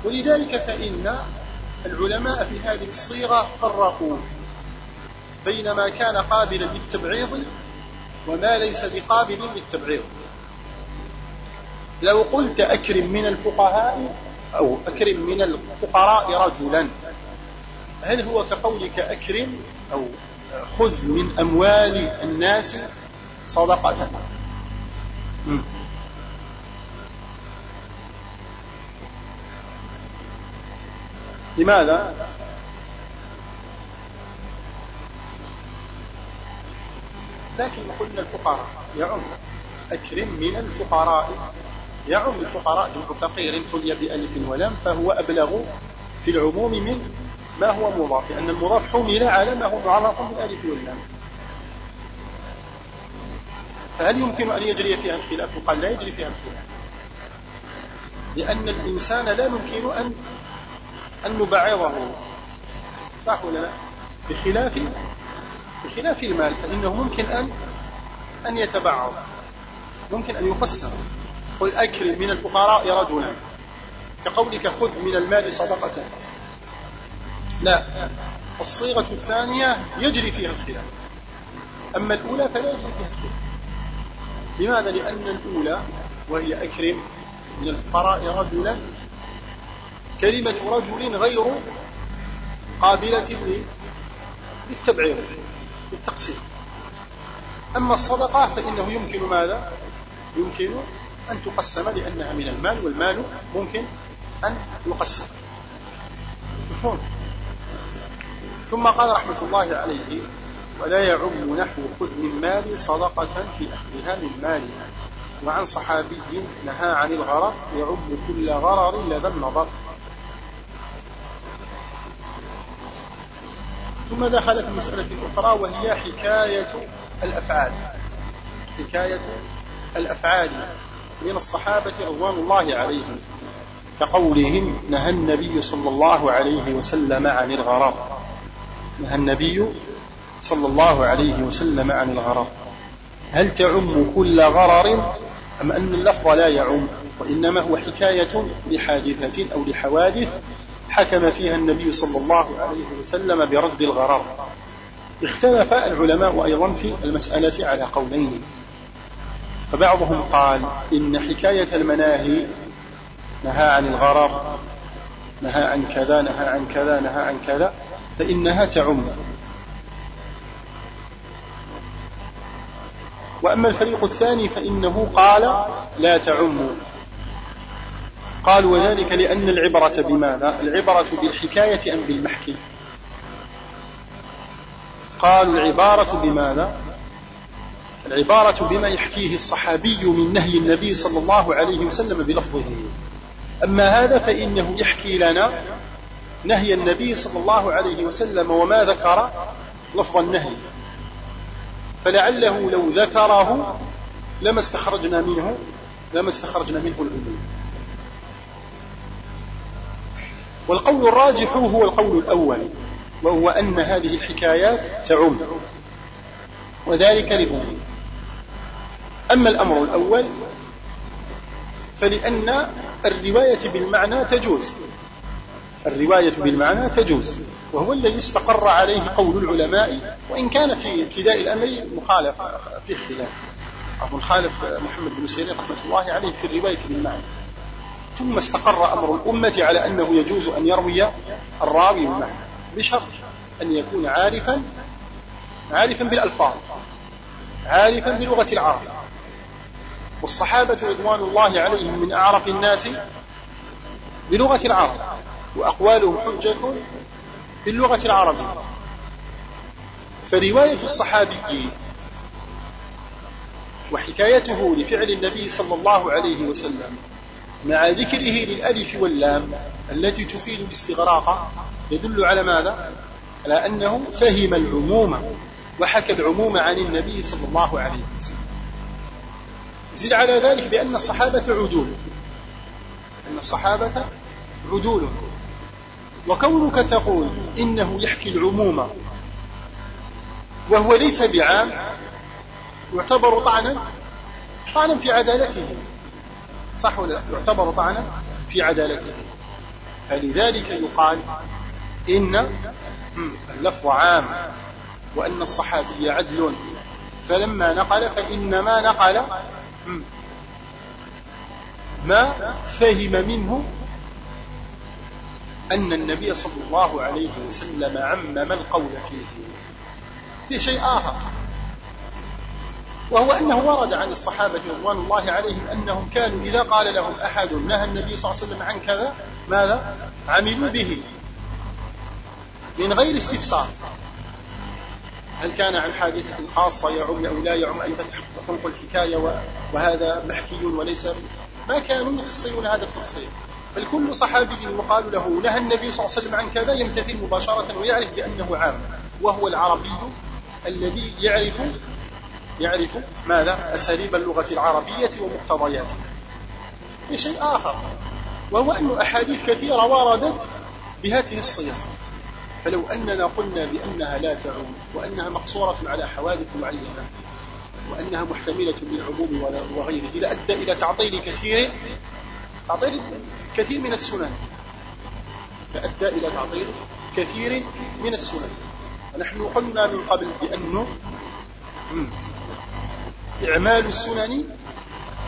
ولذلك فإن العلماء في هذه الصيغة فرقوا بين ما كان قابلا للتبعيض وما ليس بقابل للتبعيض. لو قلت أكرم من الفقهاء أو أكرم من الفقراء رجلا هل هو كقولك أكرم أو خذ من أموال الناس صدقة؟ لماذا؟ لكن قلنا الفقراء يعم. أكرم من الفقراء. يعم الفقراء جمع فقير حلي بألف ولم فهو أبلغ في العموم من ما هو مضاف لأن المضاف حمل على ما هو معرف بالألف واللام. فهل يمكن أن يجري فيها الخلاف وقال لا يجري فيها الخلاف لأن الإنسان لا يمكن أن أن نبعضه صح ولا لا؟ بخلاف بخلاف المال فإنه ممكن أن أن يتبعض. ممكن أن يقسم قل أكرم من الفقراء رجلا. كقولك خذ من المال صدقة. لا. الصيغة الثانية يجري فيها الخلاف. أما الأولى فلا يجري فيها الخلاف. لماذا؟ لأن الأولى وهي أكرم من الفقراء رجلا كلمة رجل غير قابلة للتبعير للتقسيم أما الصدقة فإنه يمكن ماذا؟ يمكن أن تقسم لأنها من المال والمال ممكن أن يقسم. مفهوم؟ ثم قال رحمة الله عليه ولا يعم نحو خذ من مالي صدقة في أخذها من مالي وعن صحابي نهى عن الغرر يعم كل غرر لدى النظر ثم دخل في المسألة الأخرى وهي حكاية الأفعال. حكاية الأفعال من الصحابة رضوان الله عليهم كقولهم نهى النبي صلى الله عليه وسلم عن الغرر نهى النبي صلى الله عليه وسلم عن الغرر هل تعم كل غرر أم أن اللفظ لا يعم؟ وإنما هو حكاية لحادثة أو لحوادث حكم فيها النبي صلى الله عليه وسلم برد الغرر. اختلف العلماء أيضا في المسألة على قولين. فبعضهم قال إن حكاية المناهي نهى عن الغرر نهى عن كذا نهى عن كذا نهى عن كذا فإنها تعم. وأما الفريق الثاني فإنه قال لا تعم. قال وذلك لأن العبرة بماذا؟ العبرة بالحكاية أم بالمحكي؟ قالوا العبارة بماذا؟ العبارة بما يحكيه الصحابي من نهي النبي صلى الله عليه وسلم بلفظه. أما هذا فإنه يحكي لنا نهي النبي صلى الله عليه وسلم وما ذكر لفظ النهي. فلعله لو ذكره لما استخرجنا منه لما استخرجنا منه العلوم. والقول الراجح هو القول الأول وهو أن هذه الحكايات تعم وذلك لأمور أما الأمر الأول فلأن الرواية بالمعنى تجوز. الرواية بالمعنى تجوز وهو الذي استقر عليه قول العلماء وإن كان في ابتداء الأمر مخالف في اختلاف. أظن خالف محمد بن سيرين رحمة الله عليه في الرواية بالمعنى. ثم استقر أمر الأمة على أنه يجوز أن يروي الراوي بالمعنى بشرط أن يكون عارفا عارفا بالألفاظ عارفا بلغة العرب. والصحابة رضوان الله عليهم من أعرف الناس بلغة العرب وأقوالهم حجة باللغة العربية. فرواية الصحابي وحكايته لفعل النبي صلى الله عليه وسلم مع ذكره للألف واللام التي تفيد الاستغراق يدل على ماذا؟ على أنه فهم العموم وحكى العموم عن النبي صلى الله عليه وسلم. زد على ذلك بأن الصحابة عدول. أن الصحابة عدول. وكونك تقول إنه يحكي العموم وهو ليس بعام يعتبر طعنا طعنا في عدالته. صح ولا يعتبر طعنا في عدالته. فلذلك يقال إن اللفظ عام وأن الصحابي عدل. فلما نقل فإنما نقل ما فهم منه أن النبي صلى الله عليه وسلم عمم القول فيه. في شيء آخر. وهو أنه ورد عن الصحابة رضوان الله عليهم أنهم كانوا إذا قال لهم أحد نهى النبي صلى الله عليه وسلم عن كذا ماذا؟ عملوا به. من غير استفسار. هل كان عن حادثة خاصة يعم أو لا يعم؟ أن تنقل الحكاية وهذا محكي وليس. ما كانوا يفصلون هذا التفصيل. بل كل صحابي يقال له نهى النبي صلى الله عليه وسلم عن كذا يمتثل مباشرة ويعرف بأنه عام. وهو العربي الذي يعرف يعرف ماذا؟ أساليب اللغة العربية ومقتضياتها في شيء آخر وهو أن أحاديث كثيرة وردت بهذه الصيغ. فلو أننا قلنا بأنها لا تعم وأنها مقصورة على حوادث معينة وأنها محتملة للعموم وغيره لأدى إلى تعطيل كثير تعطيل كثير من السنن. لأدى إلى تعطيل كثير من السنن. ونحن قلنا من قبل بأنه إعمال السنن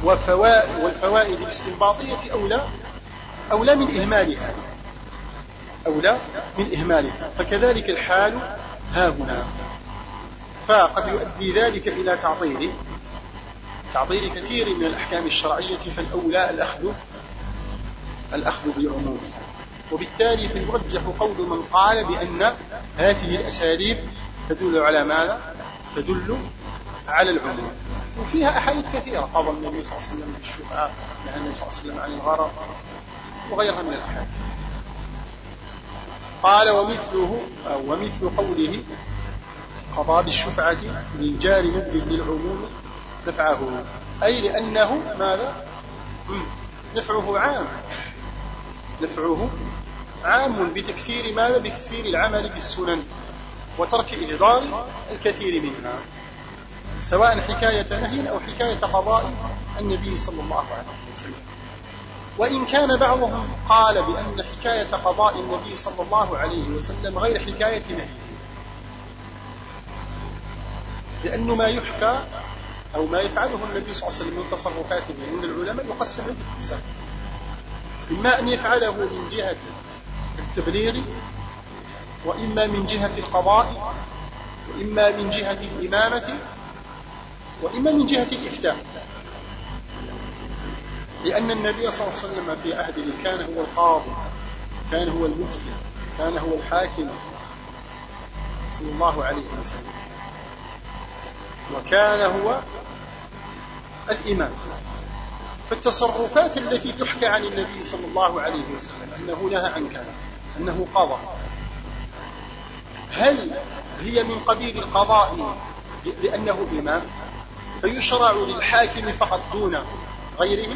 وفوائد والفوائد الاستنباطية أولى أولى من إهمالها. أولى من إهمالها. فكذلك الحال ها هنا. فقد يؤدي ذلك إلى تعطيل. تعطيل كثير من الأحكام الشرعية فالأولى الأخذ الأخذ بعمومها وبالتالي فيرجح قول من قال بأن هذه الأساليب تدل على ماذا؟ تدل على العموم. وفيها أحاديث كثيرة. قضى النبي صلى الله عليه وسلم بالشفعاء نهى النبي صلى الله عليه وسلم عن الغرر وغيرها من الأحاديث. قال ومثله أو ومثل قوله قضى بالشفعة للجار مد للعموم نفعه. أي لأنه ماذا؟ نفعه عام. نفعه عام بتكثير ماذا؟ بكثير العمل بالسنن وترك إهدار الكثير منها. سواء حكاية نهي أو حكاية قضاء النبي صلى الله عليه وسلم. وإن كان بعضهم قال بأن حكاية قضاء النبي صلى الله عليه وسلم غير حكاية نهي. لأن ما يحكى أو ما يفعله النبي صلى الله عليه وسلم من تصرفاته من العلماء يقسم الإنسان. إما أن يفعله من جهة التبليغ وإما من جهة القضاء وإما من جهة الإمامة وإما من جهة الإفتاء لأن النبي صلى الله عليه وسلم في عهده كان هو القاضي كان هو المفتي كان هو الحاكم. صلى الله عليه وسلم. وكان هو الإمام. فالتصرفات التي تحكى عن النبي صلى الله عليه وسلم أنه نهى عن كذا أنه قضى. هل هي من قبيل القضاء لأنه إمام؟ فيشرع للحاكم فقط دون غيره؟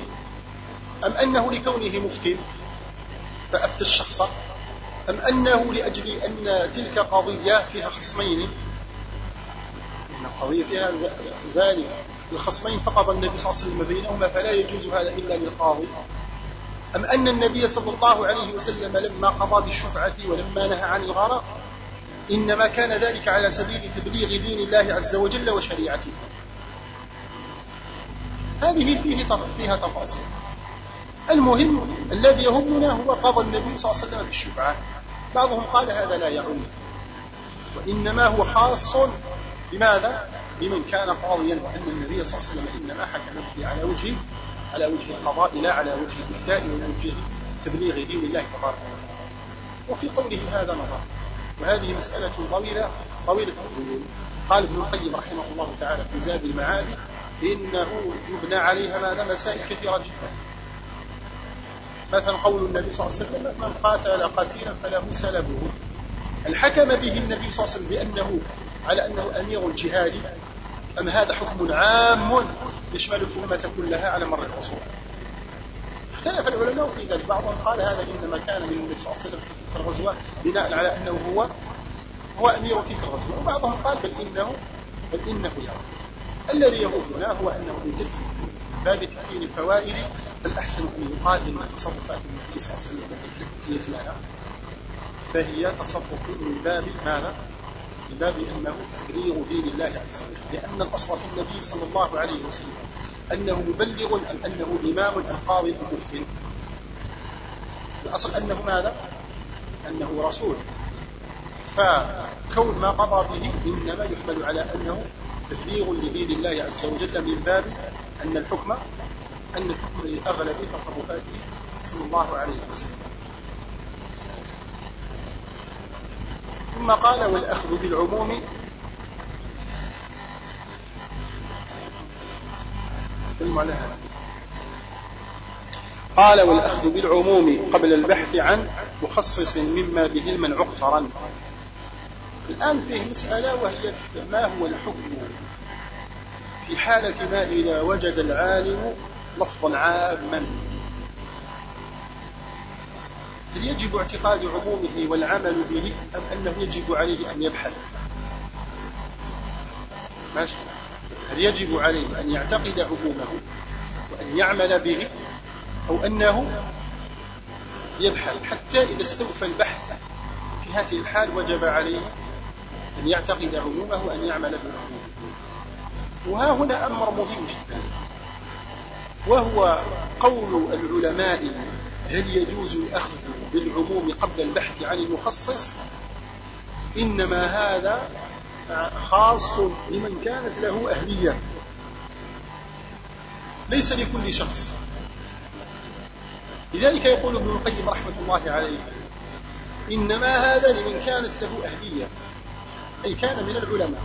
أم أنه لكونه مفتي فأفتى الشخص؟ أم أنه لأجل أن تلك قضية فيها خصمين؟ أن القضية فيها ذلك الخصمين فقض النبي صلى الله عليه وسلم بينهما فلا يجوز هذا إلا للقاضي. أم أن النبي صلى الله عليه وسلم لما قضى بالشفعة ولما نهى عن الغرق إنما كان ذلك على سبيل تبليغ دين الله عز وجل وشريعته. هذه فيه فيها تفاصيل. المهم الذي يهمنا هو قضى النبي صلى الله عليه وسلم بالشفعة بعضهم قال هذا لا يعم. وإنما هو خاص بماذا؟ بمن كان قاضيا وأن النبي صلى الله عليه وسلم إنما حكم به على وجه على وجه القضاء لا على وجه الإفتاء ووجه تبليغ دين الله تبارك وتعالى. وفي قوله هذا نظر وهذه مسألة طويلة طويلة الظلول قال ابن القيم رحمه الله تعالى في زاد المعاد إنه يبنى عليها ماذا مسائل كثيرة جدا. مثلا قول النبي صلى الله عليه وسلم من قاتل قتيلا فله سلبه. هل حكم به النبي صلى الله عليه وسلم بأنه على أنه أمير الجهاد. أم هذا حكم عام يشمل الأمة كلها على مر العصور؟ اختلف العلماء في ذلك. بعضهم قال هذا إنما كان من النبي صلى الله عليه وسلم في تلك الغزوة بناء على أنه هو هو أمير تلك الغزوة. وبعضهم قال بل إنه بل إنه يرى. الذي يهمنا هو أنه من تلك باب تحليل الفوائد فالأحسن أن يقال إن تصرفات النبي صلى الله عليه وسلم التي لنا فهي تصرف من باب ماذا؟ من باب أنه تبليغ دين الله عز وجل لأن الأصل في النبي صلى الله عليه وسلم أنه مبلغ أم أنه إمام أم قاضي أم مفتن الأصل أنه ماذا؟ أنه رسول فكون ما قضى به إنما يحمل على أنه تبليغ لدين الله عز وجل من باب أن الحكم أن الحكم لأغلب تصرفاته صلى الله عليه وسلم. ثم قال والأخذ بالعموم المعنى قال والأخذ بالعموم قبل البحث عن مخصص مما به المنع اقترن الآن فيه مسألة وهي ما هو الحكم في حالة ما إذا وجد العالم لفظا عاما؟ هل يجب اعتقاد عمومه والعمل به أم أنه يجب عليه أن يبحث؟ ماشي. هل يجب عليه أن يعتقد عمومه وأن يعمل به أو أنه يبحث حتى إذا استوفى البحث؟ في هذه الحال وجب عليه أن يعتقد عمومه وأن يعمل بعمومه وها هنا أمر مهم جدا. وهو قول العلماء هل يجوز الأخذ بالعموم قبل البحث عن المخصص؟ إنما هذا خاص لمن كانت له أهلية. ليس لكل شخص. لذلك يقول ابن القيم رحمة الله عليه إنما هذا لمن كانت له أهلية. أي كان من العلماء.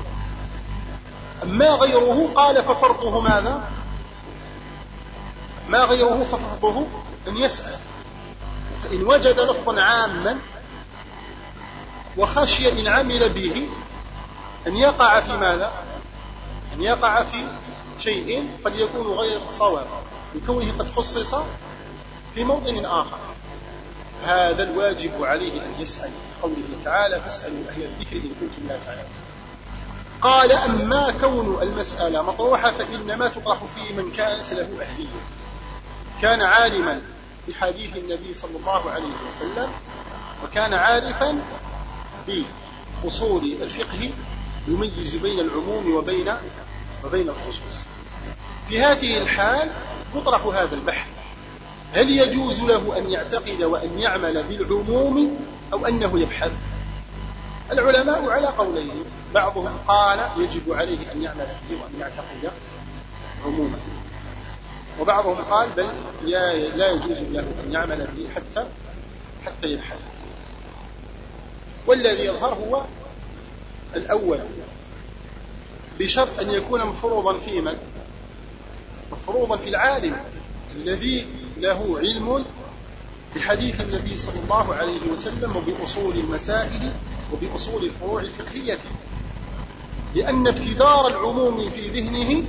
أما غيره قال ففرضه ماذا؟ ما غيره ففرضه أن يسأل. فإن وجد لفظا عاما وخشي إن عمل به أن يقع في ماذا؟ أن يقع في شيء قد يكون غير صواب لكونه قد خصص في موطن آخر. هذا الواجب عليه أن يسأل. قوله تعالى فاسألوا أهل الذكر إن كنتم لا تعلمون. قال أما كون المسألة مطروحة فإنما تطرح في من كانت له أهلية. كان عالما بحديث النبي صلى الله عليه وسلم وكان عارفا بأصول الفقه يميز بين العموم وبين وبين الخصوص. في هذه الحال يطرح هذا البحث. هل يجوز له أن يعتقد وأن يعمل بالعموم أو أنه يبحث؟ العلماء على قولين. بعضهم قال يجب عليه أن يعمل به وأن يعتقد عموما. وبعضهم قال بل لا يجوز له أن يعمل به حتى حتى يبحث. والذي يظهر هو الأول بشرط أن يكون مفروضا في من؟ مفروضا في العالم. الذي له علم بحديث النبي صلى الله عليه وسلم وبأصول المسائل وبأصول الفروع الفقهية. لأن ابتدار العموم في ذهنه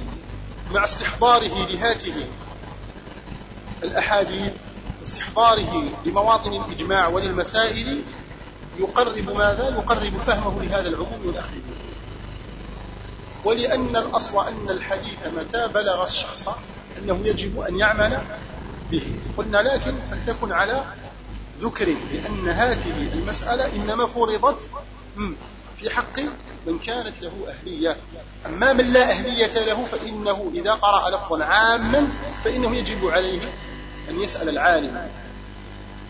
مع استحضاره لهاته الأحاديث واستحضاره لمواطن الإجماع وللمسائل يقرب ماذا؟ يقرب فهمه لهذا العموم والأخذ ولأن الأصل أن الحديث متى بلغ الشخص؟ أنه يجب أن يعمل به. قلنا لكن فلتكن على ذكر لأن هذه المسألة إنما فرضت في حق من كانت له أهلية. أما من لا أهلية له فإنه إذا قرأ لفظا عاما فإنه يجب عليه أن يسأل العالم.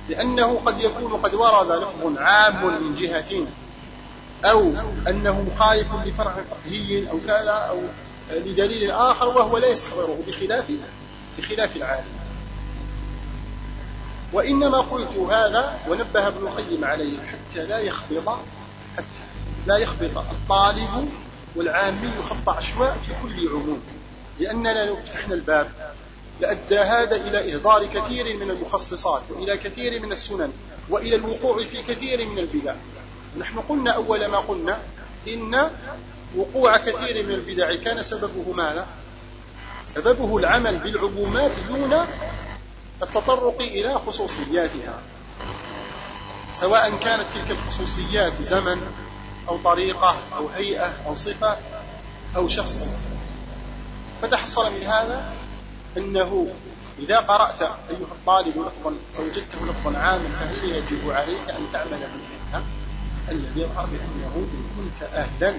لأنه قد يكون قد ورد لفظ عام من جهة أو أنه مخالف لفرع فقهي أو كذا أو لدليل آخر وهو لا يستحضره بخلاف بخلاف العالم. وإنما قلت هذا ونبه ابن القيم عليه حتى لا يخبط حتى لا يخبط الطالب والعامي خط عشواء في كل عموم. لأننا لو فتحنا الباب لأدى هذا إلى إهدار كثير من المخصصات وإلى كثير من السنن وإلى الوقوع في كثير من البدع نحن قلنا أول ما قلنا إن وقوع كثير من البدع. كان سببه ماذا؟ سببه العمل بالعمومات دون التطرق إلى خصوصياتها. سواء كانت تلك الخصوصيات زمن أو طريقة أو هيئة أو صفة أو شخص. فتحصل من هذا أنه إذا قرأت أيها الطالب لفظا أو وجدته لفظا عاما فهل يجب عليك أن تعمل به الذي يظهر بأنه إن كنت أهلا؟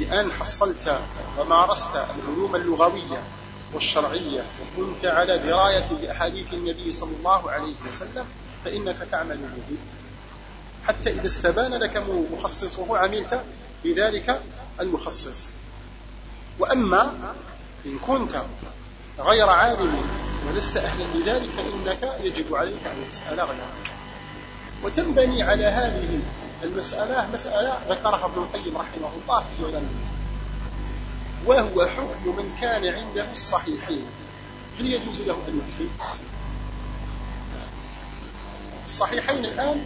بأن حصلت ومارست العلوم اللغوية والشرعية وكنت على دراية بأحاديث النبي صلى الله عليه وسلم فإنك تعمل به. حتى إذا استبان لك مخصصه عملت بذلك المخصص. وأما إن كنت غير عالم ولست أهلا لذلك فإنك يجب عليك أن تسأل غيرك. وتنبني على هذه المسألة مسألة ذكرها ابن القيم رحمه الله في علمه وهو حكم من كان عنده الصحيحين. هل يجوز له أن يفتي الصحيحين الآن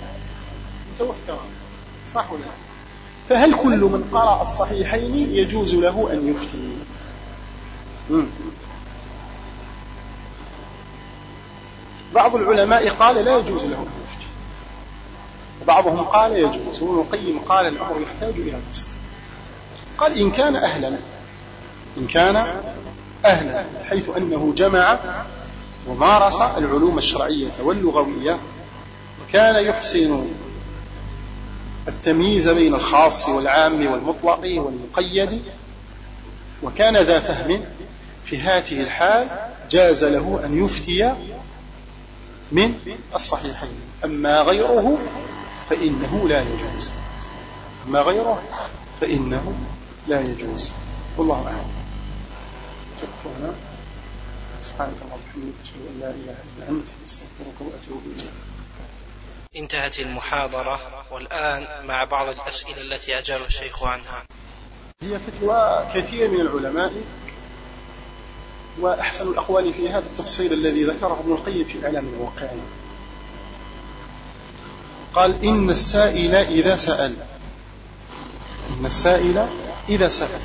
متوفران صح ولا فهل كل من قرأ الصحيحين يجوز له أن يفتي بعض العلماء قال لا يجوز له أن يفتي وبعضهم قال يجوز وابن القيم قال الأمر يحتاج إلى فصل قال إن كان أهلا إن كان أهلا حيث أنه جمع ومارس العلوم الشرعية واللغوية وكان يحسن التمييز بين الخاص والعام والمطلق والمقيد وكان ذا فهم في هذه الحال جاز له أن يفتي من الصحيحين. أما غيره فإنه لا يجوز. أما غيره فإنه لا يجوز. والله أعلم. هنا سبحانك اللهم وبحمدك أشهد أن لا إله إلا أنت أستغفرك وأتوب إليك. انتهت المحاضرة والآن مع بعض الأسئلة التي أجاب الشيخ عنها. هي فتوى كثير من العلماء وأحسن الأقوال في هذا التفصيل الذي ذكره ابن القيم في إعلام الواقعين. قال إن السائل إذا سأل. إن السائل إذا سأل.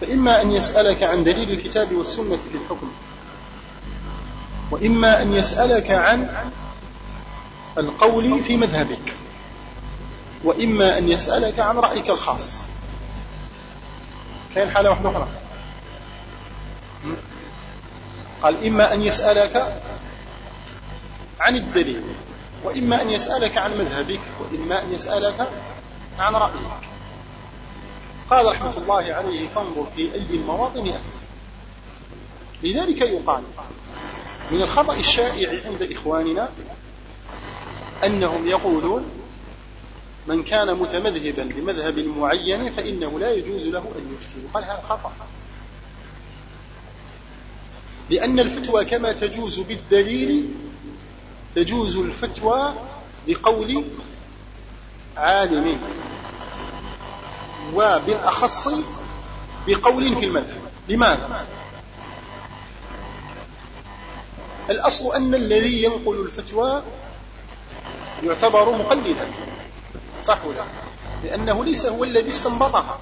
فإما أن يسألك عن دليل الكتاب والسنة في الحكم وإما أن يسألك عن القول في مذهبك وإما أن يسألك عن رأيك الخاص. كاين حالة واحدة أخرى. قال إما أن يسألك عن الدليل. وإما أن يسألك عن مذهبك وإما أن يسألك عن رأيك. قال رحمة الله عليه فانظر في أي المواطن أتت لذلك يقال من الخطأ الشائع عند إخواننا أنهم يقولون من كان متمذهبا لمذهب معين فإنه لا يجوز له أن يفتي. قال هذا خطأ. لأن الفتوى كما تجوز بالدليل تجوز الفتوى بقول عالم. وبالأخص بقول في المذهب. لماذا؟ الأصل أن الذي ينقل الفتوى يعتبر مقلدا. صح ولا؟ لأنه ليس هو الذي استنبطها.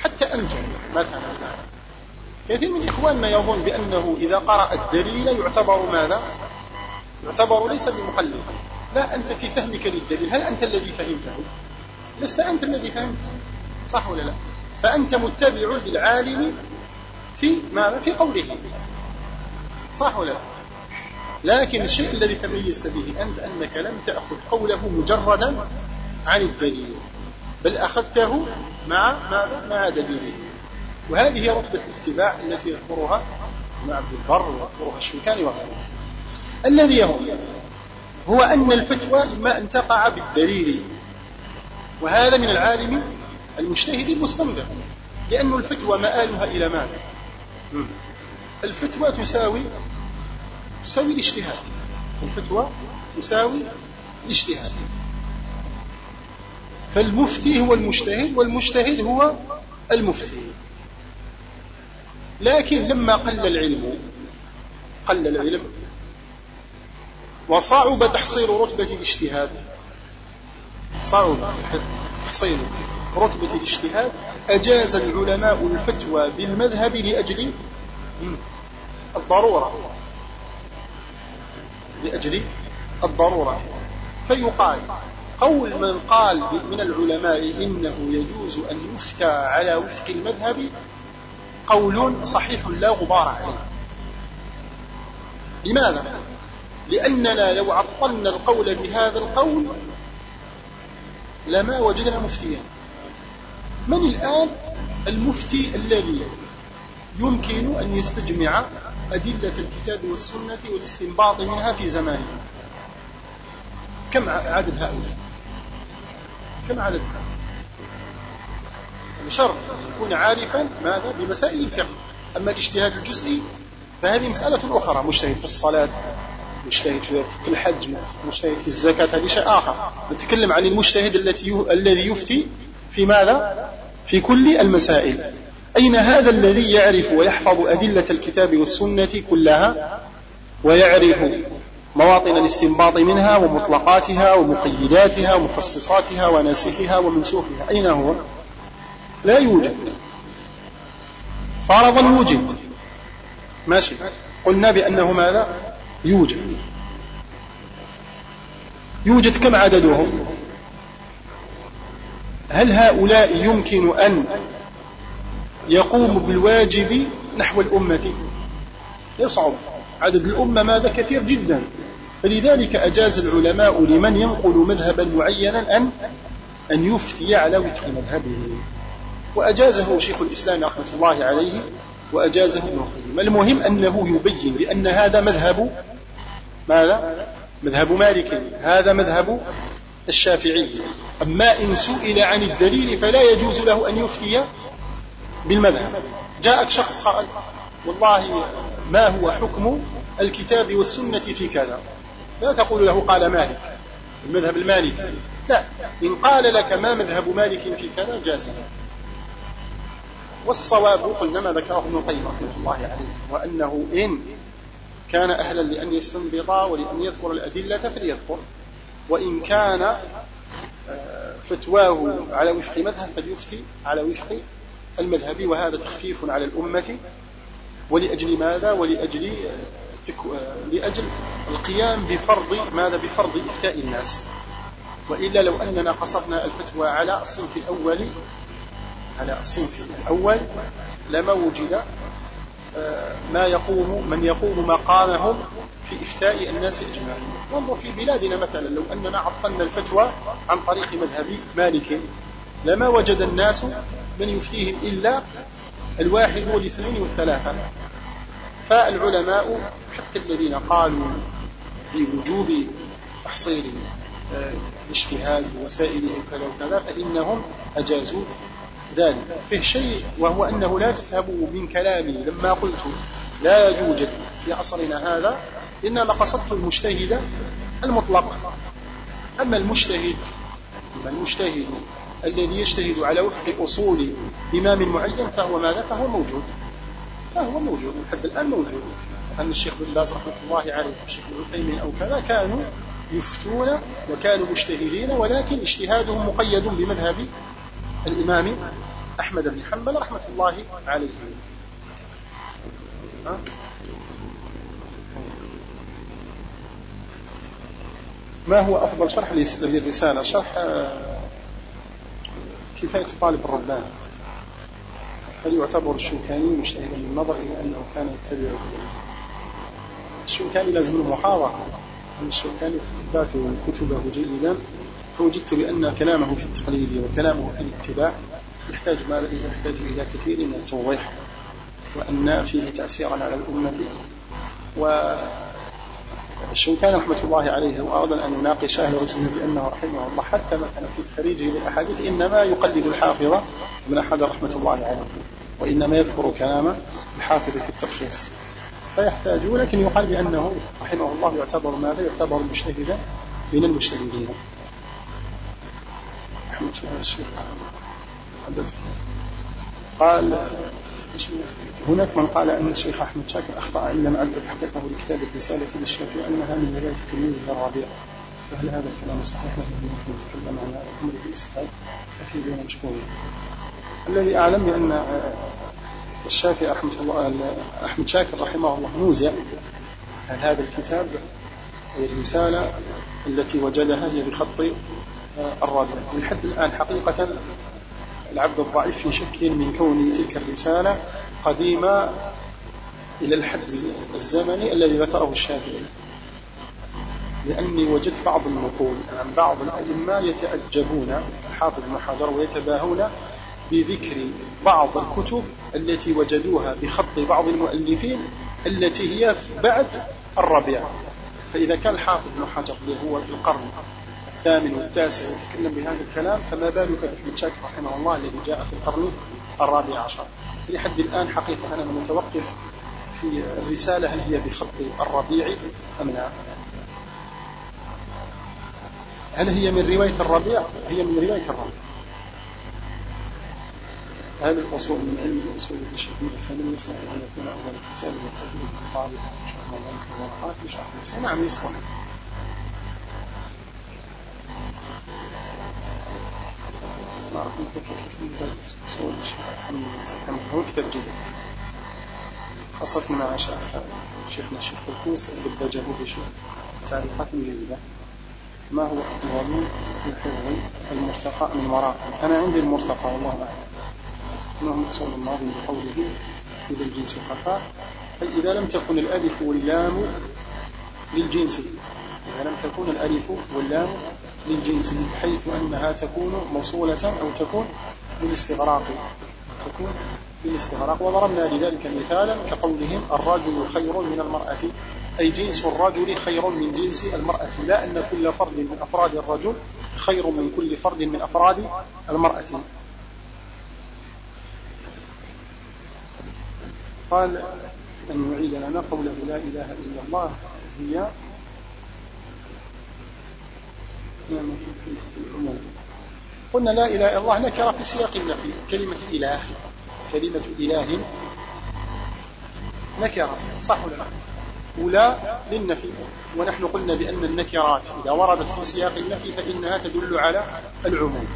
حتى أنت مثلا. كثير من إخواننا يظن بأنه إذا قرأ الدليل يعتبر ماذا؟ يعتبر ليس بمقلد لا أنت في فهمك للدليل. هل أنت الذي فهمته؟ لست أنت الذي فهمته. صح ولا لا؟ فأنت متبع للعالم في ماذا في قوله. صح ولا لا؟ لكن الشيء الذي تميزت به أنت أنك لم تأخذ قوله مجردا عن الدليل بل أخذته مع ماذا مع دليله. وهذه هي رتبة الاتباع التي يذكرها ابن عبد البر ويذكرها الشوكاني وغيره الذي يهم هو أن الفتوى إما أن تقع بالدليل. وهذا من العالم المجتهد المستنبط لأن الفتوى مآلها إلى ماذا؟ الفتوى تساوي تساوي الاجتهاد. الفتوى تساوي الاجتهاد. فالمفتي هو المجتهد والمجتهد هو المفتي. لكن لما قل العلم قل العلم وصعب تحصيل رتبة الاجتهاد. صعب تحصيل رتبة الاجتهاد. أجاز العلماء الفتوى بالمذهب لأجل الضرورة. لأجل الضرورة. فيقال قول من قال من العلماء إنه يجوز أن يفتى على وفق المذهب قول صحيح لا غبار عليه. لماذا؟ لأننا لو عطلنا القول بهذا القول لما وجدنا مفتيا. من الآن المفتي الذي يمكن أن يستجمع أدلة الكتاب والسنة والاستنباط منها في زمانه. كم عدد هؤلاء؟ كم عددها شرط يكون عارفا ماذا؟ بمسائل الفقه. أما الاجتهاد الجزئي فهذه مسألة أخرى مجتهد في الصلاة مجتهد في الحج مجتهد في الزكاة هذه شيء آخر. نتكلم عن المجتهد التي الذي يفتي في ماذا؟ في كل المسائل. أين هذا الذي يعرف ويحفظ أدلة الكتاب والسنة كلها؟ ويعرف مواطن الاستنباط منها ومطلقاتها ومقيداتها ومخصصاتها وناسخها ومنسوخها. أين هو؟ لا يوجد. فرضا وجد ماشي. قلنا بأنه ماذا؟ يوجد. يوجد كم عددهم؟ هل هؤلاء يمكن أن يقوم بالواجب نحو الأمة؟ يصعب. عدد الأمة ماذا؟ كثير جدا. فلذلك أجاز العلماء لمن ينقل مذهبا معينا أن أن يفتي على وفق مذهبه. وأجازه شيخ الإسلام رحمة الله عليه وأجازه المهم؟ أنه يبين بأن هذا مذهب ماذا؟ مذهب مالك. هذا مذهب الشافعي. أما إن سئل عن الدليل فلا يجوز له أن يفتي بالمذهب. جاءك شخص قال والله ما هو حكم الكتاب والسنة في كذا؟ لا تقول له قال مالك المذهب المالكي. لا إن قال لك ما مذهب مالك في كذا جاز والصواب قلنا ما ذكره ابن القيم رحمة الله عليه وأنه إن كان أهلا لأن يستنبط ولأن يذكر الأدلة فليذكر. وإن كان آه، فتواه على وفق مذهب فليفتي على وفق المذهب وهذا تخفيف على الأمة. ولأجل ماذا؟ ولأجل لأجل القيام بفرض ماذا؟ بفرض إفتاء الناس. وإلا لو أننا قصرنا الفتوى على الصنف الأول على الصنف الأول لما وجد آه، ما يقوم من يقوم مقامهم في إفتاء الناس أجمعين. وانظر في بلادنا مثلا لو أننا عطلنا الفتوى عن طريق مذهب مالك لما وجد الناس من يفتيهم إلا الواحد والاثنين والثلاثة. فالعلماء حتى الذين قالوا بوجوب تحصيل آه، الاجتهاد ووسائله وكذا وكذا فإنهم أجازوا ذلك. فيه شيء وهو أنه لا تفهموا من كلامي. لما قلت لا يوجد في عصرنا هذا إنما قصدت المجتهد المطلق. أما المجتهد المجتهد الذي يجتهد على وفق أصول إمام معين فهو ماذا؟ فهو موجود. فهو موجود لحد الآن موجود. أن الشيخ بن باز رحمة الله عليه والشيخ بن عثيمين أو كذا كانوا يفتون وكانوا مجتهدين ولكن اجتهادهم مقيد بمذهب الإمام أحمد بن حنبل رحمة الله عليه. ما هو أفضل شرح للرسالة؟ شرح آه، كفاية طالب الرباني هل يعتبر الشوكاني مجتهدا بالنظر إلى أنه كان يتبع الشوكاني؟ لازم المحاضرة أن الشوكاني تتبعت كتبه جيدا. فوجدت بأن كلامه في التقليد وكلامه في الاتباع يحتاج ما يحتاج إلى كثير من التوضيح وأن فيه تأثيرا على الأمة. و الشوكاني رحمة الله عليه وأراد أن يناقش أهل رجله بأنه رحمه الله حتى مثلا في خريجه للأحاديث إنما يقلد الحافظ ابن حجر رحمة الله عليه وإنما يذكر كلام الحافظ في الترخيص فيحتاج لكن يقال بأنه رحمه الله يعتبر ماذا؟ يعتبر مجتهدا من المجتهدين. الشيخ قال هناك من قال أن الشيخ أحمد شاكر أخطأ عندما أدى تحقيقه لكتاب الرسالة للشافعي أنها من رواية تلميذه الربيع فهل هذا الكلام صحيح؟ نحن نتكلم عن الأمر بالإسهال أفيدنا مشكورين الذي أعلم بأن الشافعي أحمد, الله أحمد شاكر رحمه الله نوزع هذا الكتاب الرسالة التي وجدها هي بخط الرابع. من حد الآن حقيقة العبد الضعيف في شك من كون تلك الرسالة قديمة إلى الحد الزمني الذي ذكره الشافعي. لأني وجدت بعض النقول عن بعض الأئمة يتأجبون حافظ محاضر ويتباهون بذكر بعض الكتب التي وجدوها بخط بعض المؤلفين التي هي بعد الربيع فإذا كان الحافظ ابن حجر اللي هو في القرن الثامن والتاسع يتكلم بهذا الكلام فما بالك بابن شاكر رحمه الله الذي جاء في القرن الرابع عشر؟ لحد الآن حقيقة أنا متوقف في الرسالة هل هي بخط الربيع أم لا؟ هل هي من رواية الربيع؟ هي من رواية الربيع. هذا الأصول من علم الأصول الشديد فمن يسمع أن يكون أول الكتاب والتدريب بالطالب إن شاء الله ورقات يشرح نعم يصلح جيد خاصة شيخنا الشيخ دبجه تعليقات ما هو أفضل الحفظ المرتقى من وراء أنا عندي المرتقى والله أعلم أنه مقصود الماضي بقوله إذا الجنس خفاء أي إذا لم تكن الألف واللام للجنس إذا لم تكن الألف واللام للجنس حيث أنها تكون موصولة أو تكون بالاستغراق تكون بالاستغراق. وضربنا لذلك مثالا كقولهم الرجل خير من المرأة أي جنس الرجل خير من جنس المرأة. لا أن كل فرد من أفراد الرجل خير من كل فرد من أفراد المرأة. قال أن يعيد لنا قوله لا إله إلا الله هي قلنا لا إله إلا الله نكرة في سياق النفي كلمة إله كلمة إله نكرة صح ولا لا؟ ولا للنفي. ونحن قلنا بأن النكرات إذا وردت في سياق النفي فإنها تدل على العموم.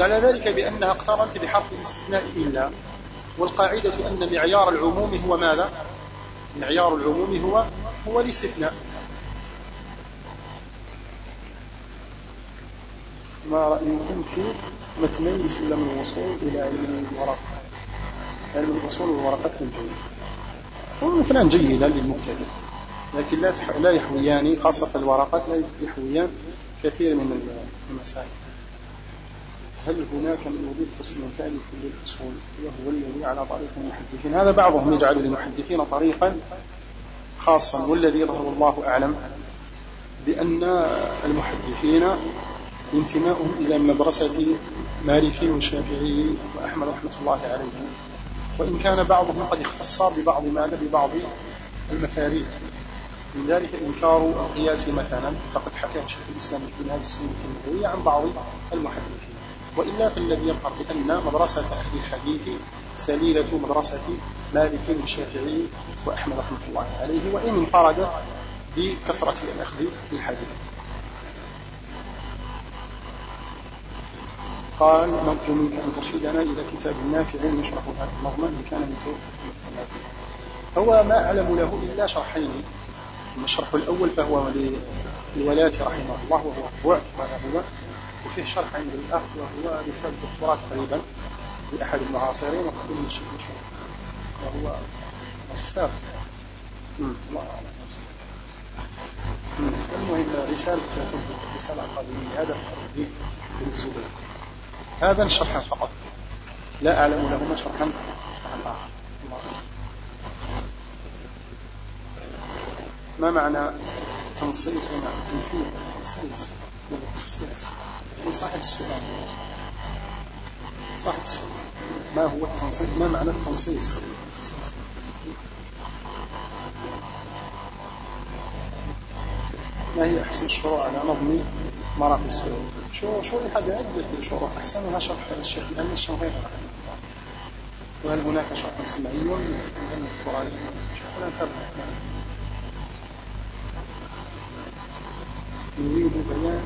على ذلك بأنها اقترنت بحرف الاستثناء إلا. والقاعدة أن معيار العموم هو ماذا؟ معيار العموم هو هو الاستثناء. ما رأيكم في متنين سلم الوصول إلى علم الورق علم الوصول والورقات الجيدة ومثلان جيدا للمبتدئ لكن لا لا يحويان خاصة الورقات لا يحويان كثير من المسائل. هل هناك من يضيف قسم ثالث للأصول وهو الذي على طريق المحدثين. هذا بعضهم يجعل للمحدثين طريقا خاصا والذي يظهر الله أعلم بأن المحدثين انتماؤهم إلى مدرسة مالكي وشافعي وأحمد رحمة الله عليهم وإن كان بعضهم قد اختص ببعض ما ببعض المفاريد. من ذلك إنكار القياس مثلا فقد حكى شيخ الإسلام في هذه السنة النبوية عن بعض المحدثين. وإلا فالذي يظهر بأن مدرسة أهل الحديث سليلة مدرسة مالك والشافعي وأحمد رحمة الله عليه وإن انفردت بكثرة الأخذ بالحديث قال نرجو منك أن ترشدنا إلى كتاب نافع يشرح هذا النظم إن كان من هو ما أعلم له إلا شرحين. الشرح الأول فهو للولاة رحمه الله وهو بعد هو وفيه شرح عند الأخ وهو رسالة دكتوراه تقريبا لأحد المعاصرين وقبل من الشيخ وهو ماجستير الله أعلم. المهم رسالة رسالة أكاديمية هذا في الزبير هذا الشرح فقط. لا أعلم لهما شرحا. ما معنى تنصيص؟ ومعنى تنفيذ؟ تنصيص. التخصيص من صاحب السؤال. صاحب السؤال. ما هو التنصيص؟ ما معنى التنصيص؟ ما هي أحسن الشروع على نظم مراقي السعود شرح بعدة شروح أحسنها شرح الشيخ الأمين الشنقيطي وهل هناك شرح سمعي من الترابي شيخنا تبع نريد بيان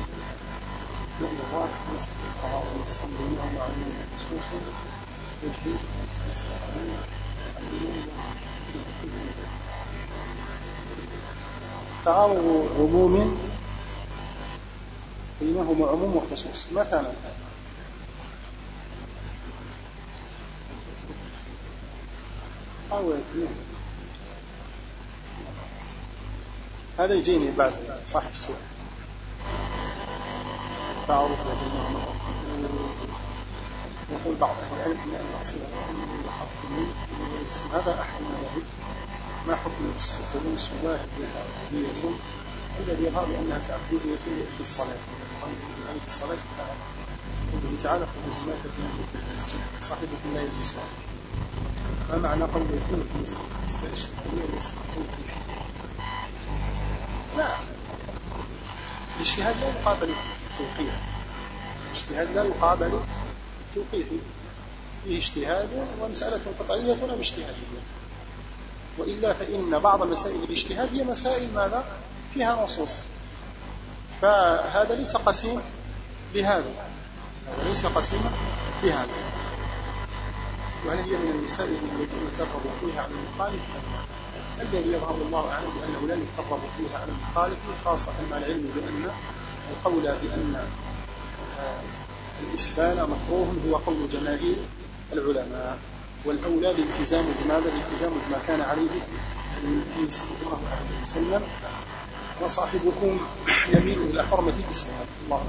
نقل واحد مسألة التعاون الصبر مع معلومة خصوصا وجهي تعارض عموم بينهما عموم وخصوص. مثلا. أو هذا يجيني بعد صاحب السؤال. تعارف بينهما يقول بعض أهل العلم أن الأصل هذا أحد ما حكم الدروس؟ واحد. تعبدية الذي يظهر بأنها تعبدية في الصلاة في الصلاة قوله تعالى خذوا زينتكم من صاحبكم لا يجلس ما معنى قول يكون في مسألة اجتماعية ليس توقيفية لا. الاجتهاد لا يقابل التوقيف الاجتهاد لا يقابل التوقيف فيه اجتهاد ومسألة قطعية أم اجتهادية وإلا فإن بعض مسائل الاجتهاد هي مسائل ماذا؟ فيها نصوص فهذا ليس قسيم بهذا. هذا ليس قسيما بهذا. وهل هي من المسائل التي يتفرض فيها على المخالف؟ الذي يظهر الله أعلم بأنه لا يفرض فيها على المخالف خاصة مع العلم بأن القول بأن آه، الإسبال مكروه هو قول جماهير العلماء. والأولى الالتزام بماذا؟ الالتزام بما كان عليه النبي صلى الله عليه وسلم. وصاحبكم يميل إلى حرمة الإسلام. الله